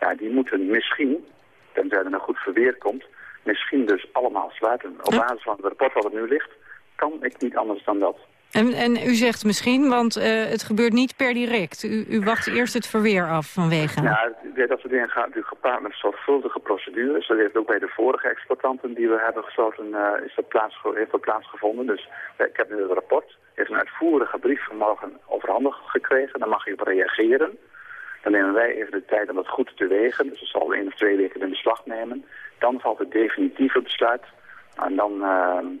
Ja, die moeten misschien, tenzij er een goed verweer komt, misschien dus allemaal sluiten. Op basis van het rapport wat er nu ligt, kan ik niet anders dan dat. En, en u zegt misschien, want uh, het gebeurt niet per direct. U, u, wacht eerst het verweer af vanwege. Ja, dat soort dingen gaat natuurlijk gepaard met zorgvuldige procedures. Dat heeft ook bij de vorige exploitanten die we hebben gesloten, uh, is dat plaats, heeft dat plaatsgevonden. Dus uh, ik heb nu het rapport. heeft een uitvoerige brief vanmorgen overhandigd gekregen. Daar mag u op reageren. Dan nemen wij even de tijd om dat goed te wegen. Dus dat zal één of twee weken in beslag nemen. Dan valt het definitieve besluit. En dan,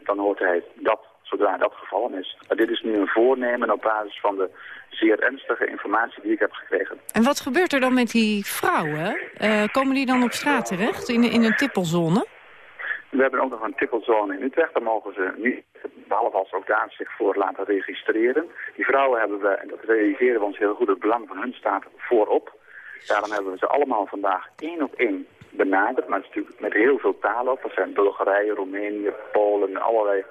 dan hoort hij dat zodra dat gevallen is. Maar dit is nu een voornemen op basis van de zeer ernstige informatie die ik heb gekregen. En wat gebeurt er dan met die vrouwen? Uh, komen die dan op straat terecht, in, in een tippelzone? We hebben ook nog een tippelzone in Utrecht. Daar mogen ze niet, behalve als ook daar zich voor laten registreren. Die vrouwen hebben we, en dat realiseren we ons heel goed, het belang van hun staat voorop. Daarom hebben we ze allemaal vandaag één op één benaderd. Maar het is natuurlijk met heel veel talen op. Dat zijn Bulgarije, Roemenië, Polen, allerlei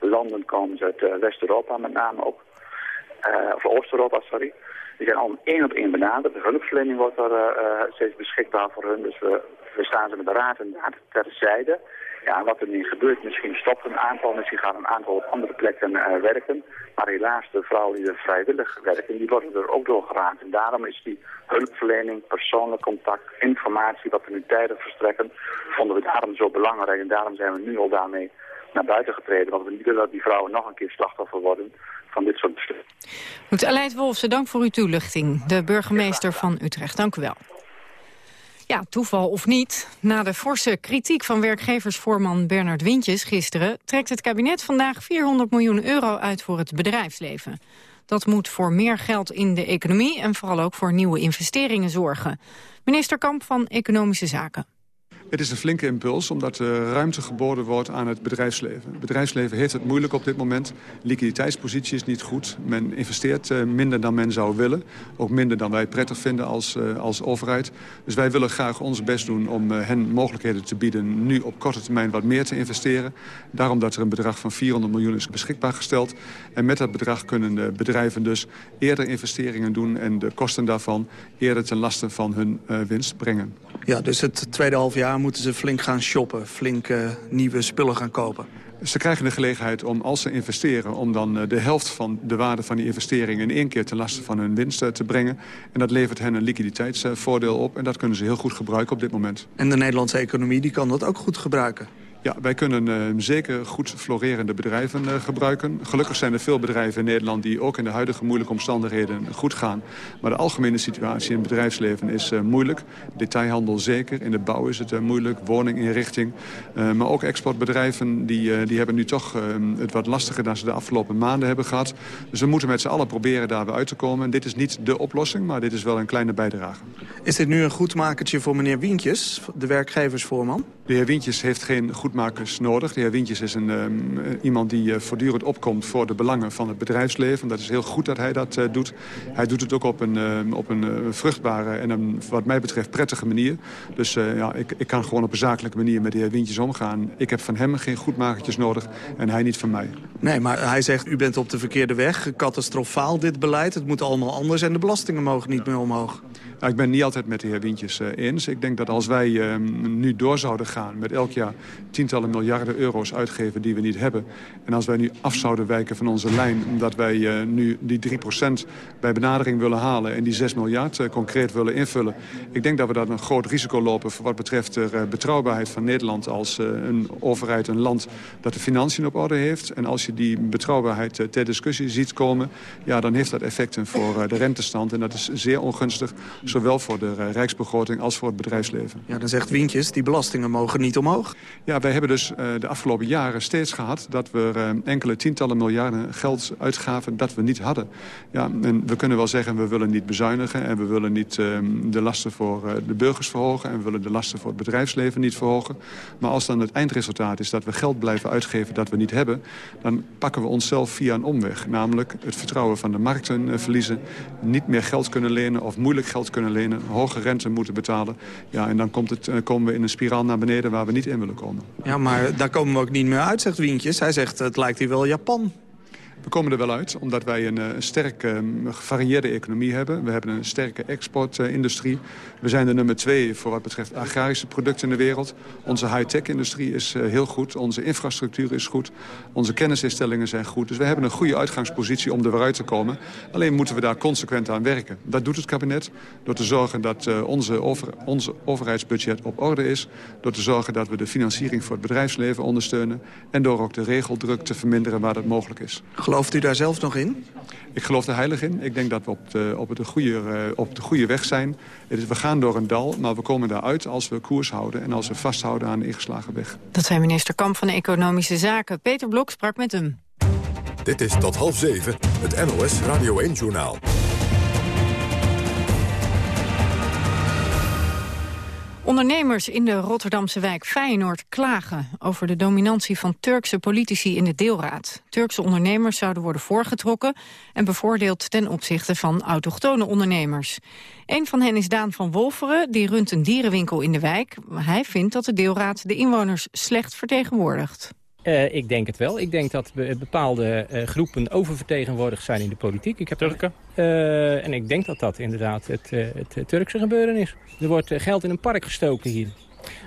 landen komen ze uit uh, West-Europa met name ook. Uh, of Oost-Europa, sorry. Die zijn allemaal één op één benaderd. De hulpverlening wordt er uh, steeds beschikbaar voor hun. Dus we, we staan ze met de raad en terzijde. Ja, wat er nu gebeurt, misschien stopt een aantal, misschien gaan een aantal op andere plekken werken. Maar helaas, de vrouwen die er vrijwillig werken, die worden er ook door geraakt. En daarom is die hulpverlening, persoonlijk contact, informatie, wat we nu tijdig verstrekken, vonden we daarom zo belangrijk. En daarom zijn we nu al daarmee naar buiten getreden. Want we willen dat die vrouwen nog een keer slachtoffer worden van dit soort besluiten. Aleid Wolfse, dank voor uw toelichting. De burgemeester van Utrecht, dank u wel. Ja, toeval of niet. Na de forse kritiek van werkgeversvoorman Bernard Wintjes gisteren... trekt het kabinet vandaag 400 miljoen euro uit voor het bedrijfsleven. Dat moet voor meer geld in de economie en vooral ook voor nieuwe investeringen zorgen. Minister Kamp van Economische Zaken. Het is een flinke impuls omdat er ruimte geboden wordt aan het bedrijfsleven. Het bedrijfsleven heeft het moeilijk op dit moment. Liquiditeitspositie is niet goed. Men investeert uh, minder dan men zou willen. Ook minder dan wij prettig vinden als, uh, als overheid. Dus wij willen graag ons best doen om uh, hen mogelijkheden te bieden... nu op korte termijn wat meer te investeren. Daarom dat er een bedrag van 400 miljoen is beschikbaar gesteld. En met dat bedrag kunnen de bedrijven dus eerder investeringen doen... en de kosten daarvan eerder ten laste van hun winst brengen. Ja, dus het tweede half jaar moeten ze flink gaan shoppen, flink uh, nieuwe spullen gaan kopen. Ze krijgen de gelegenheid om, als ze investeren... om dan de helft van de waarde van die investering... in één keer ten laste van hun winst te brengen. En dat levert hen een liquiditeitsvoordeel op. En dat kunnen ze heel goed gebruiken op dit moment. En de Nederlandse economie die kan dat ook goed gebruiken? Ja, wij kunnen uh, zeker goed florerende bedrijven uh, gebruiken. Gelukkig zijn er veel bedrijven in Nederland die ook in de huidige moeilijke omstandigheden goed gaan. Maar de algemene situatie in het bedrijfsleven is uh, moeilijk. Detailhandel zeker, in de bouw is het moeilijk, woninginrichting. maar ook exportbedrijven die, die hebben nu toch het wat lastiger dan ze de afgelopen maanden hebben gehad. Dus we moeten met z'n allen proberen daar weer uit te komen. En dit is niet de oplossing, maar dit is wel een kleine bijdrage. Is dit nu een goedmakertje voor meneer Wientjes, de werkgeversvoorman? De heer Wientjes heeft geen goedmakers nodig. De heer Wientjes is een, um, iemand die uh, voortdurend opkomt voor de belangen van het bedrijfsleven. Dat is heel goed dat hij dat uh, doet. Hij doet het ook op een, uh, op een vruchtbare en een, wat mij betreft prettige manier. Dus ja, ik, ik kan gewoon op een zakelijke manier met de heer Wientjes omgaan. Ik heb van hem geen goedmakertjes nodig en hij niet van mij. Nee, maar hij zegt u bent op de verkeerde weg. Catastrofaal dit beleid. Het moet allemaal anders en de belastingen mogen niet meer omhoog. Ik ben niet altijd met de heer Wientjes eens. Ik denk dat als wij uh, nu door zouden gaan met elk jaar tientallen miljarden euro's uitgeven die we niet hebben. En als wij nu af zouden wijken van onze lijn omdat wij uh, nu die 3% bij benadering willen halen en die 6 miljard uh, concreet willen invullen. Ik denk dat we daar een groot risico lopen voor wat betreft de betrouwbaarheid van Nederland als een overheid, een land dat de financiën op orde heeft. En als je die betrouwbaarheid ter discussie ziet komen, ja, dan heeft dat effecten voor de rentestand. En dat is zeer ongunstig Zowel voor de uh, rijksbegroting als voor het bedrijfsleven. Ja, dan zegt Wientjes, die belastingen mogen niet omhoog. Ja, wij hebben dus uh, de afgelopen jaren steeds gehad... dat we uh, enkele tientallen miljarden geld uitgaven dat we niet hadden. Ja, en we kunnen wel zeggen, we willen niet bezuinigen... en we willen niet de lasten voor de burgers verhogen... en we willen de lasten voor het bedrijfsleven niet verhogen. Maar als dan het eindresultaat is dat we geld blijven uitgeven dat we niet hebben... dan pakken we onszelf via een omweg. Namelijk het vertrouwen van de markten verliezen... niet meer geld kunnen lenen of moeilijk geld kunnen kunnen lenen, hoge rente moeten betalen. Ja, en dan komt het, komen we in een spiraal naar beneden waar we niet in willen komen. Ja, maar daar komen we ook niet meer uit, zegt Wientjes. Hij zegt, het lijkt hier wel Japan. We komen er wel uit, omdat wij een, een sterke, gevarieerde economie hebben. We hebben een sterke exportindustrie. We zijn de nummer twee voor wat betreft agrarische producten in de wereld. Onze high-tech-industrie is heel goed. Onze infrastructuur is goed. Onze kennisinstellingen zijn goed. Dus we hebben een goede uitgangspositie om er weer uit te komen. Alleen moeten we daar consequent aan werken. Dat doet het kabinet door te zorgen dat uh, onze, onze overheidsbudget op orde is. Door te zorgen dat we de financiering voor het bedrijfsleven ondersteunen. En door ook de regeldruk te verminderen waar dat mogelijk is. Gelooft u daar zelf nog in? Ik geloof er heilig in. Ik denk dat we op de, op de, goede, uh, op de goede weg zijn. We gaan door een dal, maar we komen daaruit als we koers houden... en als we vasthouden aan de ingeslagen weg. Dat zei minister Kamp van Economische Zaken. Peter Blok sprak met hem. Dit is tot half zeven, het NOS Radio 1-journaal. Ondernemers in de Rotterdamse wijk Feyenoord klagen over de dominantie van Turkse politici in de deelraad. Turkse ondernemers zouden worden voorgetrokken en bevoordeeld ten opzichte van autochtone ondernemers. Een van hen is Daan van Wolferen, die runt een dierenwinkel in de wijk. Hij vindt dat de deelraad de inwoners slecht vertegenwoordigt. Uh, ik denk het wel. Ik denk dat bepaalde uh, groepen oververtegenwoordigd zijn in de politiek. Ik heb Turken? Uh, en ik denk dat dat inderdaad het, het Turkse gebeuren is. Er wordt geld in een park gestoken hier.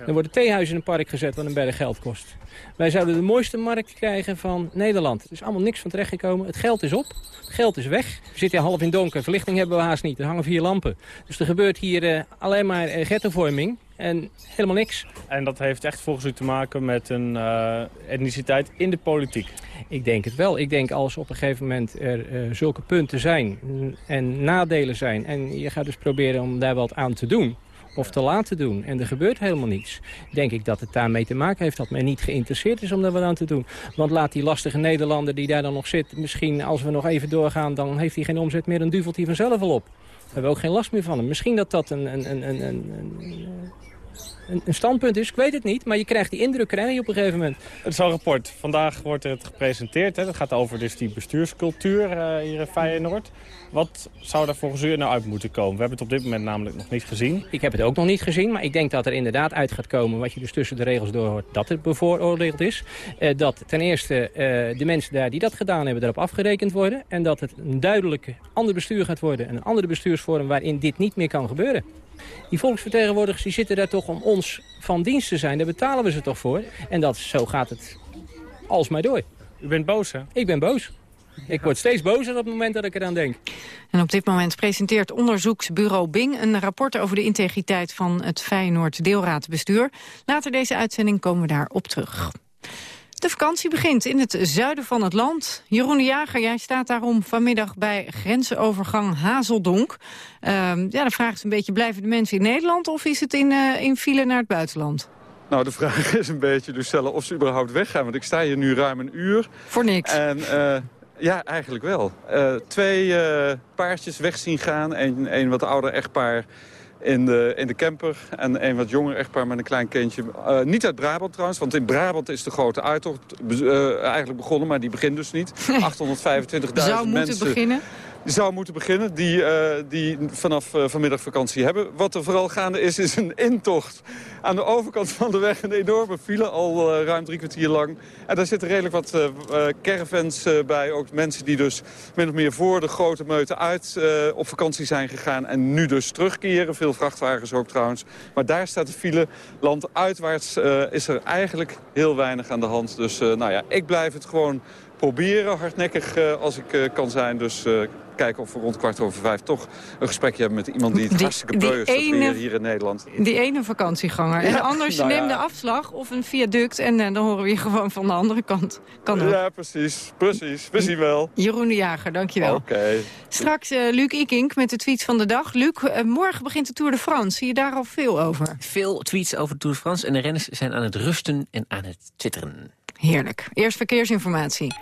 Er worden theehuizen in een park gezet wat een berg geld kost. Wij zouden de mooiste markt krijgen van Nederland. Er is allemaal niks van terechtgekomen. Het geld is op. Het geld is weg. We zitten hier half in donker. Verlichting hebben we haast niet. Er hangen vier lampen. Dus er gebeurt hier alleen maar ghettovorming en helemaal niks. En dat heeft echt volgens u te maken met een uh, etniciteit in de politiek? Ik denk het wel. Ik denk als op een gegeven moment er uh, zulke punten zijn en nadelen zijn... en je gaat dus proberen om daar wat aan te doen of te laten doen. En er gebeurt helemaal niets. Denk ik dat het daarmee te maken heeft dat men niet geïnteresseerd is om daar wat aan te doen. Want laat die lastige Nederlander die daar dan nog zit... misschien als we nog even doorgaan, dan heeft hij geen omzet meer... dan duvelt hij vanzelf wel op. We hebben ook geen last meer van hem. Misschien dat dat een, een, een, een, een standpunt is. Ik weet het niet, maar je krijgt die indruk krijg je op een gegeven moment. Het is een rapport. Vandaag wordt het gepresenteerd. Hè. Het gaat over dus die bestuurscultuur uh, hier in Feyenoord. Wat zou daar volgens u nou uit moeten komen? We hebben het op dit moment namelijk nog niet gezien. Ik heb het ook nog niet gezien, maar ik denk dat er inderdaad uit gaat komen... wat je dus tussen de regels door hoort, dat het bevooroordeeld is. Uh, dat ten eerste uh, de mensen daar die dat gedaan hebben erop afgerekend worden... en dat het een duidelijk ander bestuur gaat worden. Een andere bestuursvorm waarin dit niet meer kan gebeuren. Die volksvertegenwoordigers die zitten daar toch om ons van dienst te zijn. Daar betalen we ze toch voor. En dat, zo gaat het alsmaar door. U bent boos, hè? Ik ben boos. Ik word steeds bozer op het moment dat ik eraan denk. En op dit moment presenteert onderzoeksbureau Bing... een rapport over de integriteit van het Feyenoord deelraadbestuur. Later deze uitzending komen we daarop terug. De vakantie begint in het zuiden van het land. Jeroen de Jager, jij staat daarom vanmiddag bij grensenovergang Hazeldonk. Ehm, ja, de vraag is een beetje, blijven de mensen in Nederland... of is het in, uh, in file naar het buitenland? Nou, de vraag is een beetje dus stellen of ze überhaupt weggaan. Want ik sta hier nu ruim een uur. Voor niks? En uh, ja, eigenlijk wel. Uh, twee paardjes weg zien gaan. Een, een wat ouder echtpaar in de, in de camper. En een wat jonger echtpaar met een klein kindje. Uh, niet uit Brabant trouwens, want in Brabant is de grote uittocht eigenlijk begonnen. Maar die begint dus niet. 825.000 mensen. moeten beginnen? Zou moeten beginnen, die, uh, die vanaf uh, vanmiddag vakantie hebben. Wat er vooral gaande is, is een intocht. Aan de overkant van de weg een enorme file, al uh, ruim drie kwartier lang. En daar zitten redelijk wat caravans bij. Ook mensen die dus min of meer voor de grote meute uit op vakantie zijn gegaan. En nu dus terugkeren. Veel vrachtwagens ook trouwens. Maar daar staat de file. Landuitwaarts is er eigenlijk heel weinig aan de hand. Dus nou ja, ik blijf het gewoon proberen, hardnekkig uh, als ik uh, kan zijn. Dus uh, kijken of we rond kwart over vijf toch een gesprekje hebben met iemand die het die, hartstikke beu is ene, hier in Nederland. Die ene vakantieganger. Ja, en anders nou neem ja. de afslag of een viaduct en dan horen we je gewoon van de andere kant. Kan ook. Ja, precies. Precies. We zien wel. Jeroen de Jager, dankjewel. Oké. Okay. Straks Luc Ikink met de tweets van de dag. Luc, morgen begint de Tour de France. Zie je daar al veel over? Veel tweets over de Tour de France en de renners zijn aan het rusten en aan het twitteren. Heerlijk. Eerst verkeersinformatie.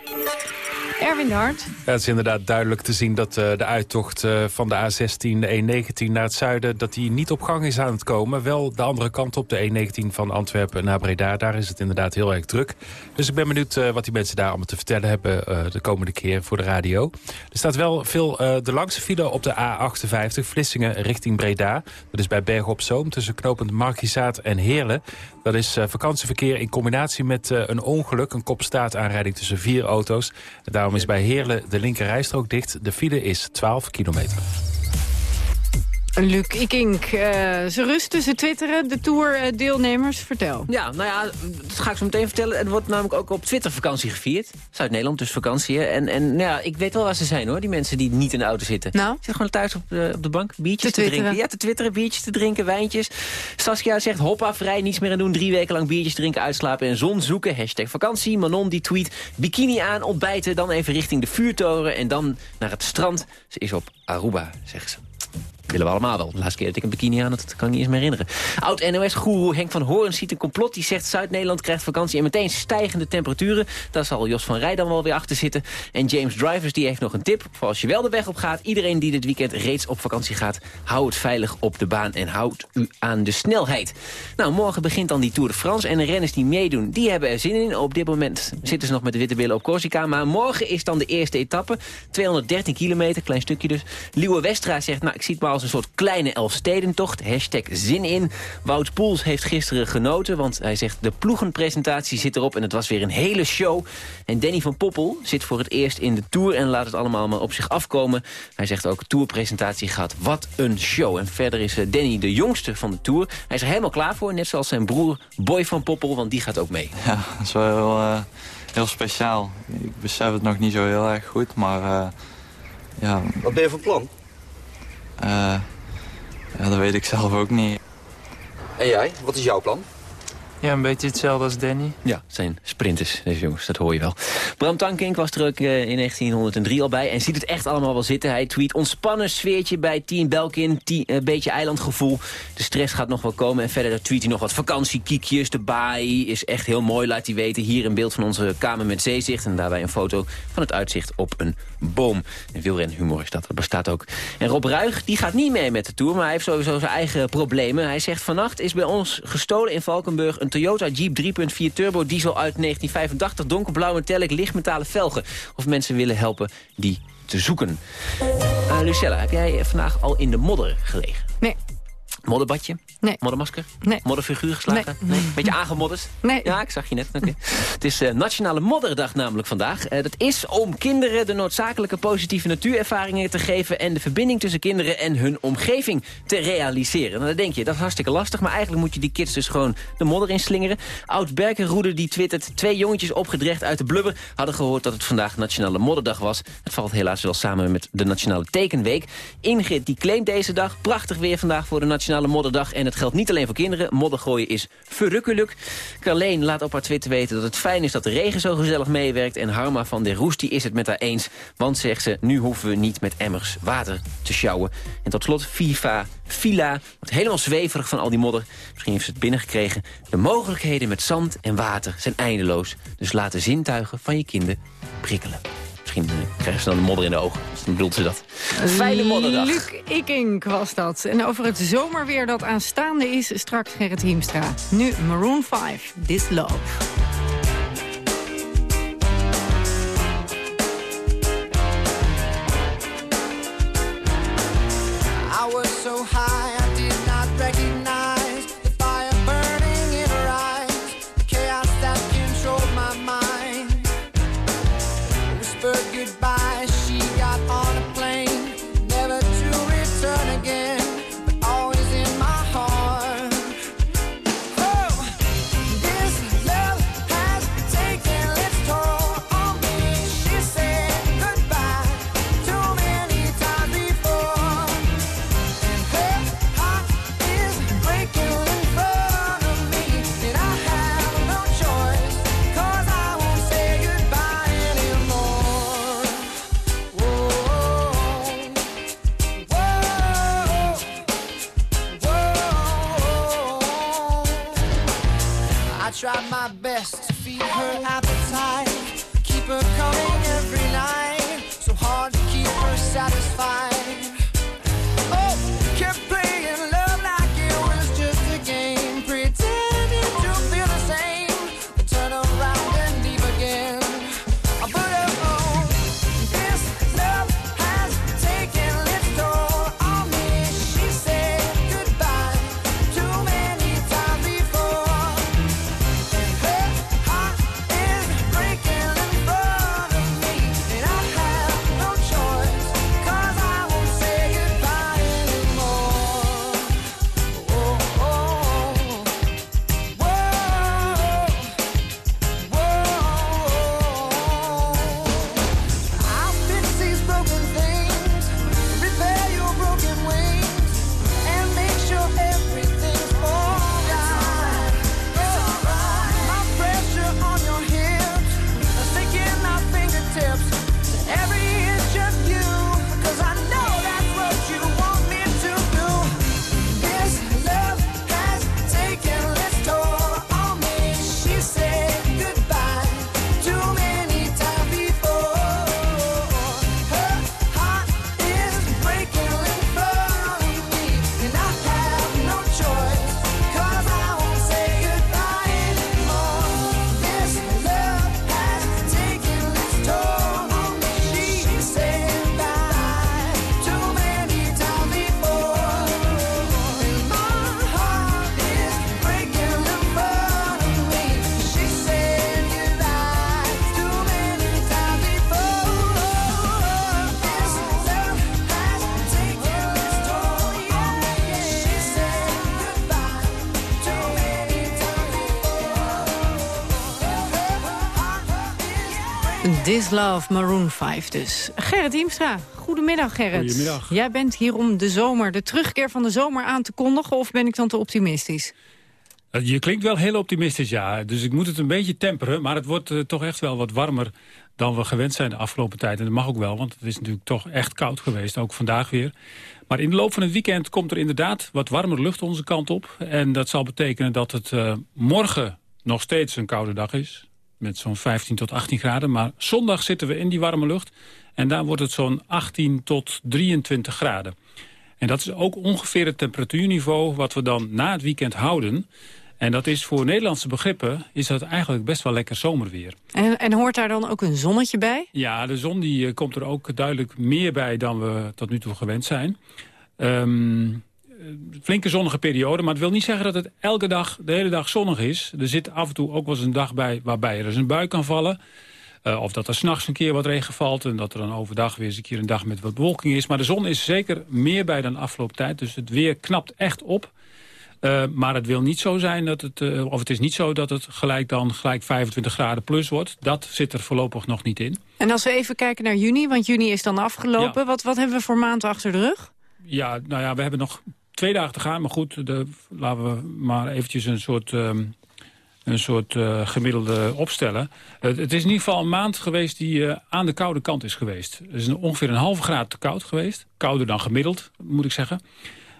Erwin Hart. Het is inderdaad duidelijk te zien dat uh, de uittocht uh, van de A16, de E19 naar het zuiden... dat die niet op gang is aan het komen. Wel de andere kant op, de E19 van Antwerpen naar Breda. Daar is het inderdaad heel erg druk. Dus ik ben benieuwd uh, wat die mensen daar allemaal te vertellen hebben... de komende keer voor de radio. Er staat wel veel de langste file op de A58, Vlissingen richting Breda. Dat is bij Bergen op Zoom, tussen knopend Markizaat en Heerlen. Dat is vakantieverkeer in combinatie met een ongeluk. Een kopstaataanrijding tussen vier auto's. Daarom is bij Heerlen de linker rijstrook dicht. De file is 12 kilometer. Luc Ikink, uh, ze rusten, ze twitteren, de Tour-deelnemers. Vertel. Ja, nou ja, dat ga ik zo meteen vertellen. Er wordt namelijk ook op Twitter vakantie gevierd. Zuid-Nederland, dus vakantie. Hè? En, en nou ja, ik weet wel waar ze zijn hoor, die mensen die niet in de auto zitten. Nou? Zitten gewoon thuis op de, op de bank, biertjes te, te drinken. Ja, te twitteren, biertjes te drinken, wijntjes. Saskia zegt hoppa, vrij, niets meer aan doen. Drie weken lang biertjes drinken, uitslapen en zon zoeken. Hashtag vakantie. Manon die tweet, bikini aan, ontbijten. Dan even richting de vuurtoren en dan naar het strand. Ze is op Aruba, zegt ze willen we allemaal wel. De laatste keer dat ik een bikini aan dat kan ik niet eens meer herinneren. Oud-NOS-goeroe Henk van Hoorn ziet een complot. Die zegt Zuid-Nederland krijgt vakantie en meteen stijgende temperaturen. Daar zal Jos van Rij dan wel weer achter zitten. En James Drivers die heeft nog een tip. Voor als je wel de weg op gaat, iedereen die dit weekend reeds op vakantie gaat... hou het veilig op de baan en houd u aan de snelheid. Nou, morgen begint dan die Tour de France. En de renners die meedoen, die hebben er zin in. Op dit moment zitten ze nog met de witte billen op Corsica. Maar morgen is dan de eerste etappe. 213 kilometer, klein stukje dus. Liewe Westra zegt, nou, ik zie het maar een soort kleine Elfstedentocht. Hashtag zin in. Wout Poels heeft gisteren genoten, want hij zegt... de ploegenpresentatie zit erop en het was weer een hele show. En Danny van Poppel zit voor het eerst in de Tour... en laat het allemaal maar op zich afkomen. Hij zegt ook, tourpresentatie gaat wat een show. En verder is Danny de jongste van de Tour. Hij is er helemaal klaar voor, net zoals zijn broer Boy van Poppel... want die gaat ook mee. Ja, dat is wel heel, uh, heel speciaal. Ik besef het nog niet zo heel erg goed, maar... Uh, ja. Wat ben je van plan? Uh, ja, dat weet ik zelf ook niet. En jij? Wat is jouw plan? Ja, een beetje hetzelfde als Danny. Ja, zijn sprinters, deze jongens, dat hoor je wel. Bram Tankink was er ook uh, in 1903 al bij en ziet het echt allemaal wel zitten. Hij tweet ontspannen sfeertje bij Team Belkin, een uh, beetje eilandgevoel. De stress gaat nog wel komen en verder tweet hij nog wat vakantiekiekjes. De baai is echt heel mooi, laat hij weten. Hier een beeld van onze kamer met zeezicht en daarbij een foto van het uitzicht op een boom. En wielrenhumor is dat, dat bestaat ook. En Rob Ruig, die gaat niet mee met de Tour, maar hij heeft sowieso zijn eigen problemen. Hij zegt vannacht is bij ons gestolen in Valkenburg een Toyota Jeep 3.4 Turbo Diesel uit 1985. Donkerblauw metallic, lichtmetalen velgen. Of mensen willen helpen die te zoeken. Uh, Lucella, heb jij vandaag al in de modder gelegen? Nee. Modderbadje? Nee. Moddermasker? Nee. Modderfiguur geslagen? Nee. Beetje aangemodderd? Nee. Ja, ik zag je net. Oké. het is eh, Nationale Modderdag namelijk vandaag. Eh, dat is om kinderen de noodzakelijke positieve natuurervaringen te geven... en de verbinding tussen kinderen en hun omgeving te realiseren. Nou, dan denk je, dat is hartstikke lastig... maar eigenlijk moet je die kids dus gewoon de modder inslingeren. Oud Berkenroede die twittert... twee jongetjes opgedrecht uit de blubber... hadden gehoord dat het vandaag Nationale Modderdag was. Het valt helaas wel samen met de Nationale Tekenweek. Ingrid die claimt deze dag. Prachtig weer vandaag voor de Nationale Modderdag. En het geldt niet alleen voor kinderen. Moddergooien is verrukkelijk. Carleen laat op haar Twitter weten dat het fijn is dat de regen zo gezellig meewerkt. En Harma van der Roest is het met haar eens. Want, zegt ze, nu hoeven we niet met emmers water te sjouwen. En tot slot FIFA, Fila. Wordt helemaal zweverig van al die modder. Misschien heeft ze het binnengekregen. De mogelijkheden met zand en water zijn eindeloos. Dus laat de zintuigen van je kinderen prikkelen. Misschien krijgen ze dan de modder in de ogen. Dan bedoelt ze dat. Fijne modderdag. Luc Ikink was dat. En over het zomerweer dat aanstaande is, straks Gerrit Hiemstra. Nu Maroon 5, This Love. My best Love, Maroon 5 dus. Gerrit Hiemstra, goedemiddag Gerrit. Goedemiddag. Jij bent hier om de zomer, de terugkeer van de zomer aan te kondigen... of ben ik dan te optimistisch? Eh, Je klinkt wel heel optimistisch, ja. Dus ik moet het een beetje temperen. Maar het wordt eh, toch echt wel wat warmer dan we gewend zijn de afgelopen tijd. En dat mag ook wel, want het is natuurlijk toch echt koud geweest. Ook vandaag weer. Maar in de loop van het weekend komt er inderdaad wat warmer lucht onze kant op. En dat zal betekenen dat het eh, morgen nog steeds een koude dag is. Met zo'n 15 tot 18 graden. Maar zondag zitten we in die warme lucht. En daar wordt het zo'n 18 tot 23 graden. En dat is ook ongeveer het temperatuurniveau wat we dan na het weekend houden. En dat is voor Nederlandse begrippen is dat eigenlijk best wel lekker zomerweer. En, en hoort daar dan ook een zonnetje bij? Ja, de zon die eh, komt er ook duidelijk meer bij dan we tot nu toe gewend zijn. Ehm, flinke zonnige periode. Maar het wil niet zeggen dat het elke dag, de hele dag zonnig is. Er zit af en toe ook wel eens een dag bij waarbij er eens een bui kan vallen. Uh, of dat er s'nachts een keer wat regen valt... en dat er dan overdag weer eens een keer een dag met wat bewolking is. Maar de zon is zeker meer bij dan de afgelopen tijd. Dus het weer knapt echt op. Uh, maar het wil niet zo zijn dat het, uh, of het is niet zo dat het gelijk dan gelijk 25 graden plus wordt. Dat zit er voorlopig nog niet in. En als we even kijken naar juni, want juni is dan afgelopen. Ja. Wat, wat hebben we voor maand achter de rug? Ja, nou ja, we hebben nog twee dagen te gaan. Maar goed, de, laten we maar eventjes een soort... Um, een soort uh, gemiddelde opstellen. Het is in ieder geval een maand geweest die uh, aan de koude kant is geweest. Het is ongeveer een halve graad te koud geweest. Kouder dan gemiddeld, moet ik zeggen.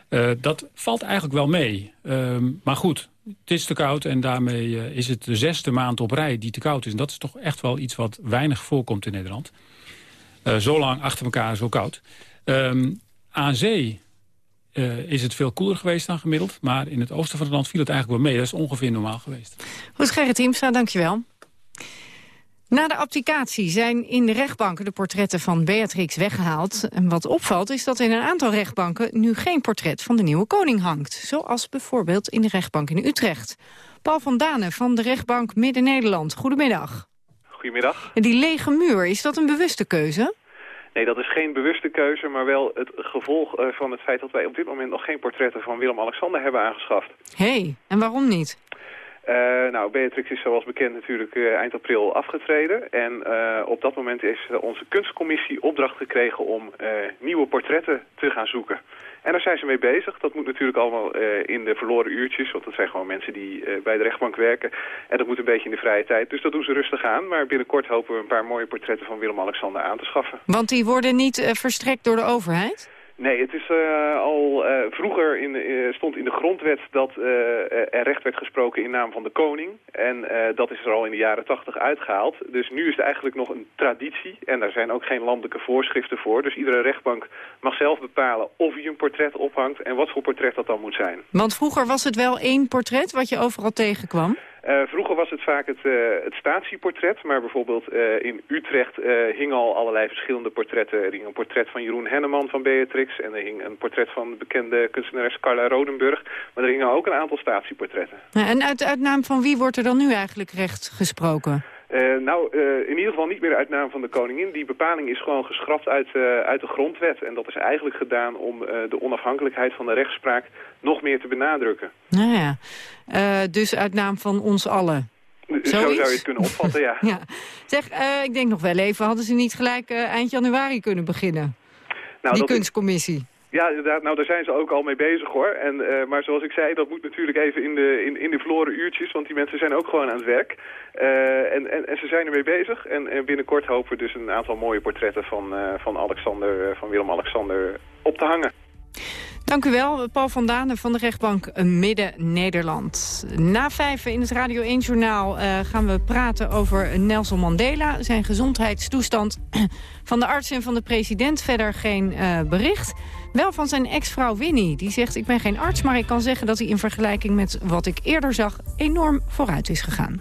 Uh, dat valt eigenlijk wel mee. Uh, maar goed, het is te koud en daarmee is het de zesde maand op rij die te koud is. En dat is toch echt wel iets wat weinig voorkomt in Nederland. zo lang achter elkaar zo koud. Um, aan zee is het veel koeler geweest dan gemiddeld. Maar in het oosten van het land viel het eigenlijk wel mee. Dat is ongeveer normaal geweest. Goed, Gerrit Hiemstra, dankjewel. Na de applicatie zijn in de rechtbanken de portretten van Beatrix weggehaald. En wat opvalt is dat in een aantal rechtbanken nu geen portret van de nieuwe koning hangt. Zoals bijvoorbeeld in de rechtbank in Utrecht. Paul van Danen van de rechtbank Midden-Nederland. Goedemiddag. Goedemiddag. En die lege muur, is dat een bewuste keuze? Nee, dat is geen bewuste keuze, maar wel het gevolg van het feit dat wij op dit moment nog geen portretten van Willem-Alexander hebben aangeschaft. Hé, hey, en waarom niet? Uh, nou, Beatrix is zoals bekend natuurlijk uh, eind april afgetreden. En uh, op dat moment is onze kunstcommissie opdracht gekregen om nieuwe portretten te gaan zoeken. En daar zijn ze mee bezig. Dat moet natuurlijk allemaal in de verloren uurtjes, want dat zijn gewoon mensen die bij de rechtbank werken. En dat moet een beetje in de vrije tijd. Dus dat doen ze rustig aan. Maar binnenkort hopen we een paar mooie portretten van Willem-Alexander aan te schaffen. Want die worden niet verstrekt door de overheid? Nee, het is uh, al uh, vroeger in, uh, stond in de grondwet dat er recht werd gesproken in naam van de koning. En dat is er al in de jaren tachtig uitgehaald. Dus nu is het eigenlijk nog een traditie. En daar zijn ook geen landelijke voorschriften voor. Dus iedere rechtbank mag zelf bepalen of hij een portret ophangt en wat voor portret dat dan moet zijn. Want vroeger was het wel één portret wat je overal tegenkwam? Uh, vroeger was het vaak het, uh, het statieportret, maar bijvoorbeeld uh, in Utrecht hingen al allerlei verschillende portretten. Er hing een portret van Jeroen Henneman van Beatrix en er hing een portret van de bekende kunstenares Carla Rodenburg. Maar er hingen ook een aantal statieportretten. En uit, uit naam van wie wordt er dan nu eigenlijk recht gesproken? Uh, nou, uh, in ieder geval niet meer uit naam van de koningin. Die bepaling is gewoon geschrapt uit, uh, uit de grondwet. En dat is eigenlijk gedaan om de onafhankelijkheid van de rechtspraak nog meer te benadrukken. Nou ja, dus uit naam van ons allen. Zo zou je het kunnen opvatten, ja. ja. Zeg, ik denk nog wel even, hadden ze niet gelijk eind januari kunnen beginnen? Nou, die kunstcommissie. Ja. Nou, daar zijn ze ook al mee bezig, hoor. En, uh, maar zoals ik zei, dat moet natuurlijk even in de, in, in de verloren uurtjes... want die mensen zijn ook gewoon aan het werk. Uh, en, en, en ze zijn ermee bezig. En, en binnenkort hopen we dus een aantal mooie portretten van, uh, van, Alexander, van Willem-Alexander op te hangen. Dank u wel, Paul van Danen van de rechtbank Midden-Nederland. Na vijf in het Radio 1-journaal uh, gaan we praten over Nelson Mandela... zijn gezondheidstoestand van de arts en van de president. Verder geen bericht. Wel van zijn ex-vrouw Winnie. Die zegt, ik ben geen arts, maar ik kan zeggen dat hij in vergelijking met wat ik eerder zag... enorm vooruit is gegaan.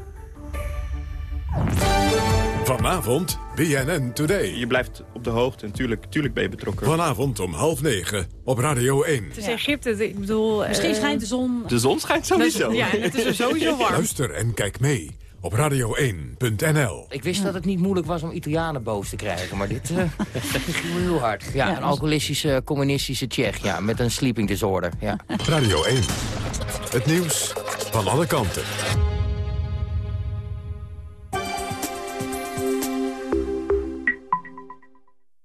Vanavond BNN Today. Je blijft op de hoogte en tuurlijk, tuurlijk ben je betrokken. Vanavond om half negen op Radio 1. Het is Egypte, ik bedoel... Misschien uh, schijnt de zon... De zon schijnt sowieso. Ja, het is er sowieso warm. Luister en kijk mee op radio1.nl. Ik wist dat het niet moeilijk was om Italianen boos te krijgen, maar dit uh, ging me heel hard. Ja, ja een alcoholistische, communistische Tsjech, ja, met een sleeping disorder. Ja. Radio 1, het nieuws van alle kanten.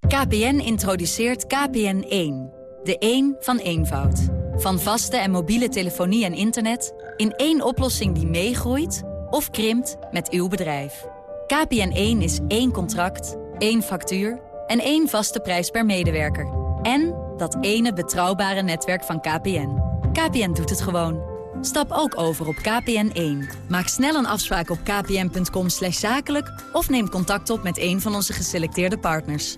KPN introduceert KPN1. De 1 van eenvoud. Van vaste en mobiele telefonie en internet... in één oplossing die meegroeit of krimpt met uw bedrijf. KPN1 is één contract, één factuur en één vaste prijs per medewerker. En dat ene betrouwbare netwerk van KPN. KPN doet het gewoon. Stap ook over op KPN1. Maak snel een afspraak op kpn.com zakelijk... of neem contact op met een van onze geselecteerde partners.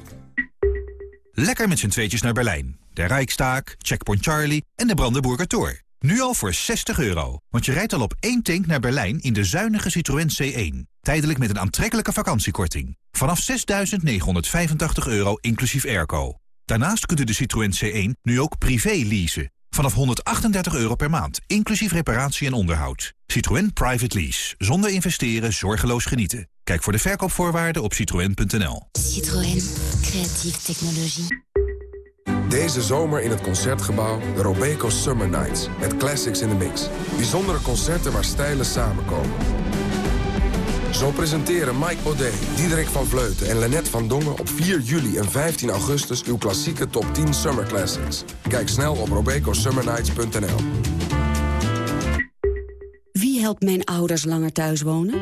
Lekker met z'n tweetjes naar Berlijn. De Rijkstaak, Checkpoint Charlie en de Brandenburger Tor. Nu al voor 60 euro, want je rijdt al op één tank naar Berlijn in de zuinige Citroën C1. Tijdelijk met een aantrekkelijke vakantiekorting. Vanaf 6.985 euro inclusief airco. Daarnaast kunt u de Citroën C1 nu ook privé leasen. Vanaf 138 euro per maand, inclusief reparatie en onderhoud. Citroën Private Lease. Zonder investeren, zorgeloos genieten. Kijk voor de verkoopvoorwaarden op citroën.nl. Citroën. Creatieve technologie. Deze zomer in het Concertgebouw de Robeco Summer Nights. Met classics in the mix. Bijzondere concerten waar stijlen samenkomen. Zo presenteren Mike Baudet, Diederik van Vleuten en Lennet van Dongen... op 4 juli en 15 augustus uw klassieke top 10 Summer Classics. Kijk snel op robecosummernights.nl. Wie helpt mijn ouders langer thuis wonen?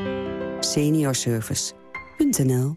Seniorservice.nl